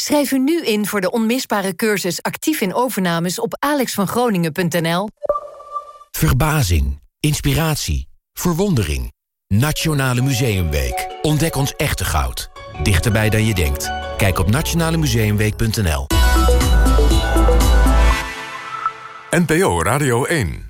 Speaker 34: Schrijf u nu in voor de onmisbare cursus actief in overnames op alexvangroningen.nl.
Speaker 36: Verbazing, inspiratie, verwondering. Nationale Museumweek. Ontdek ons echte goud. Dichterbij dan je denkt. Kijk op nationalemuseumweek.nl.
Speaker 21: NPO Radio 1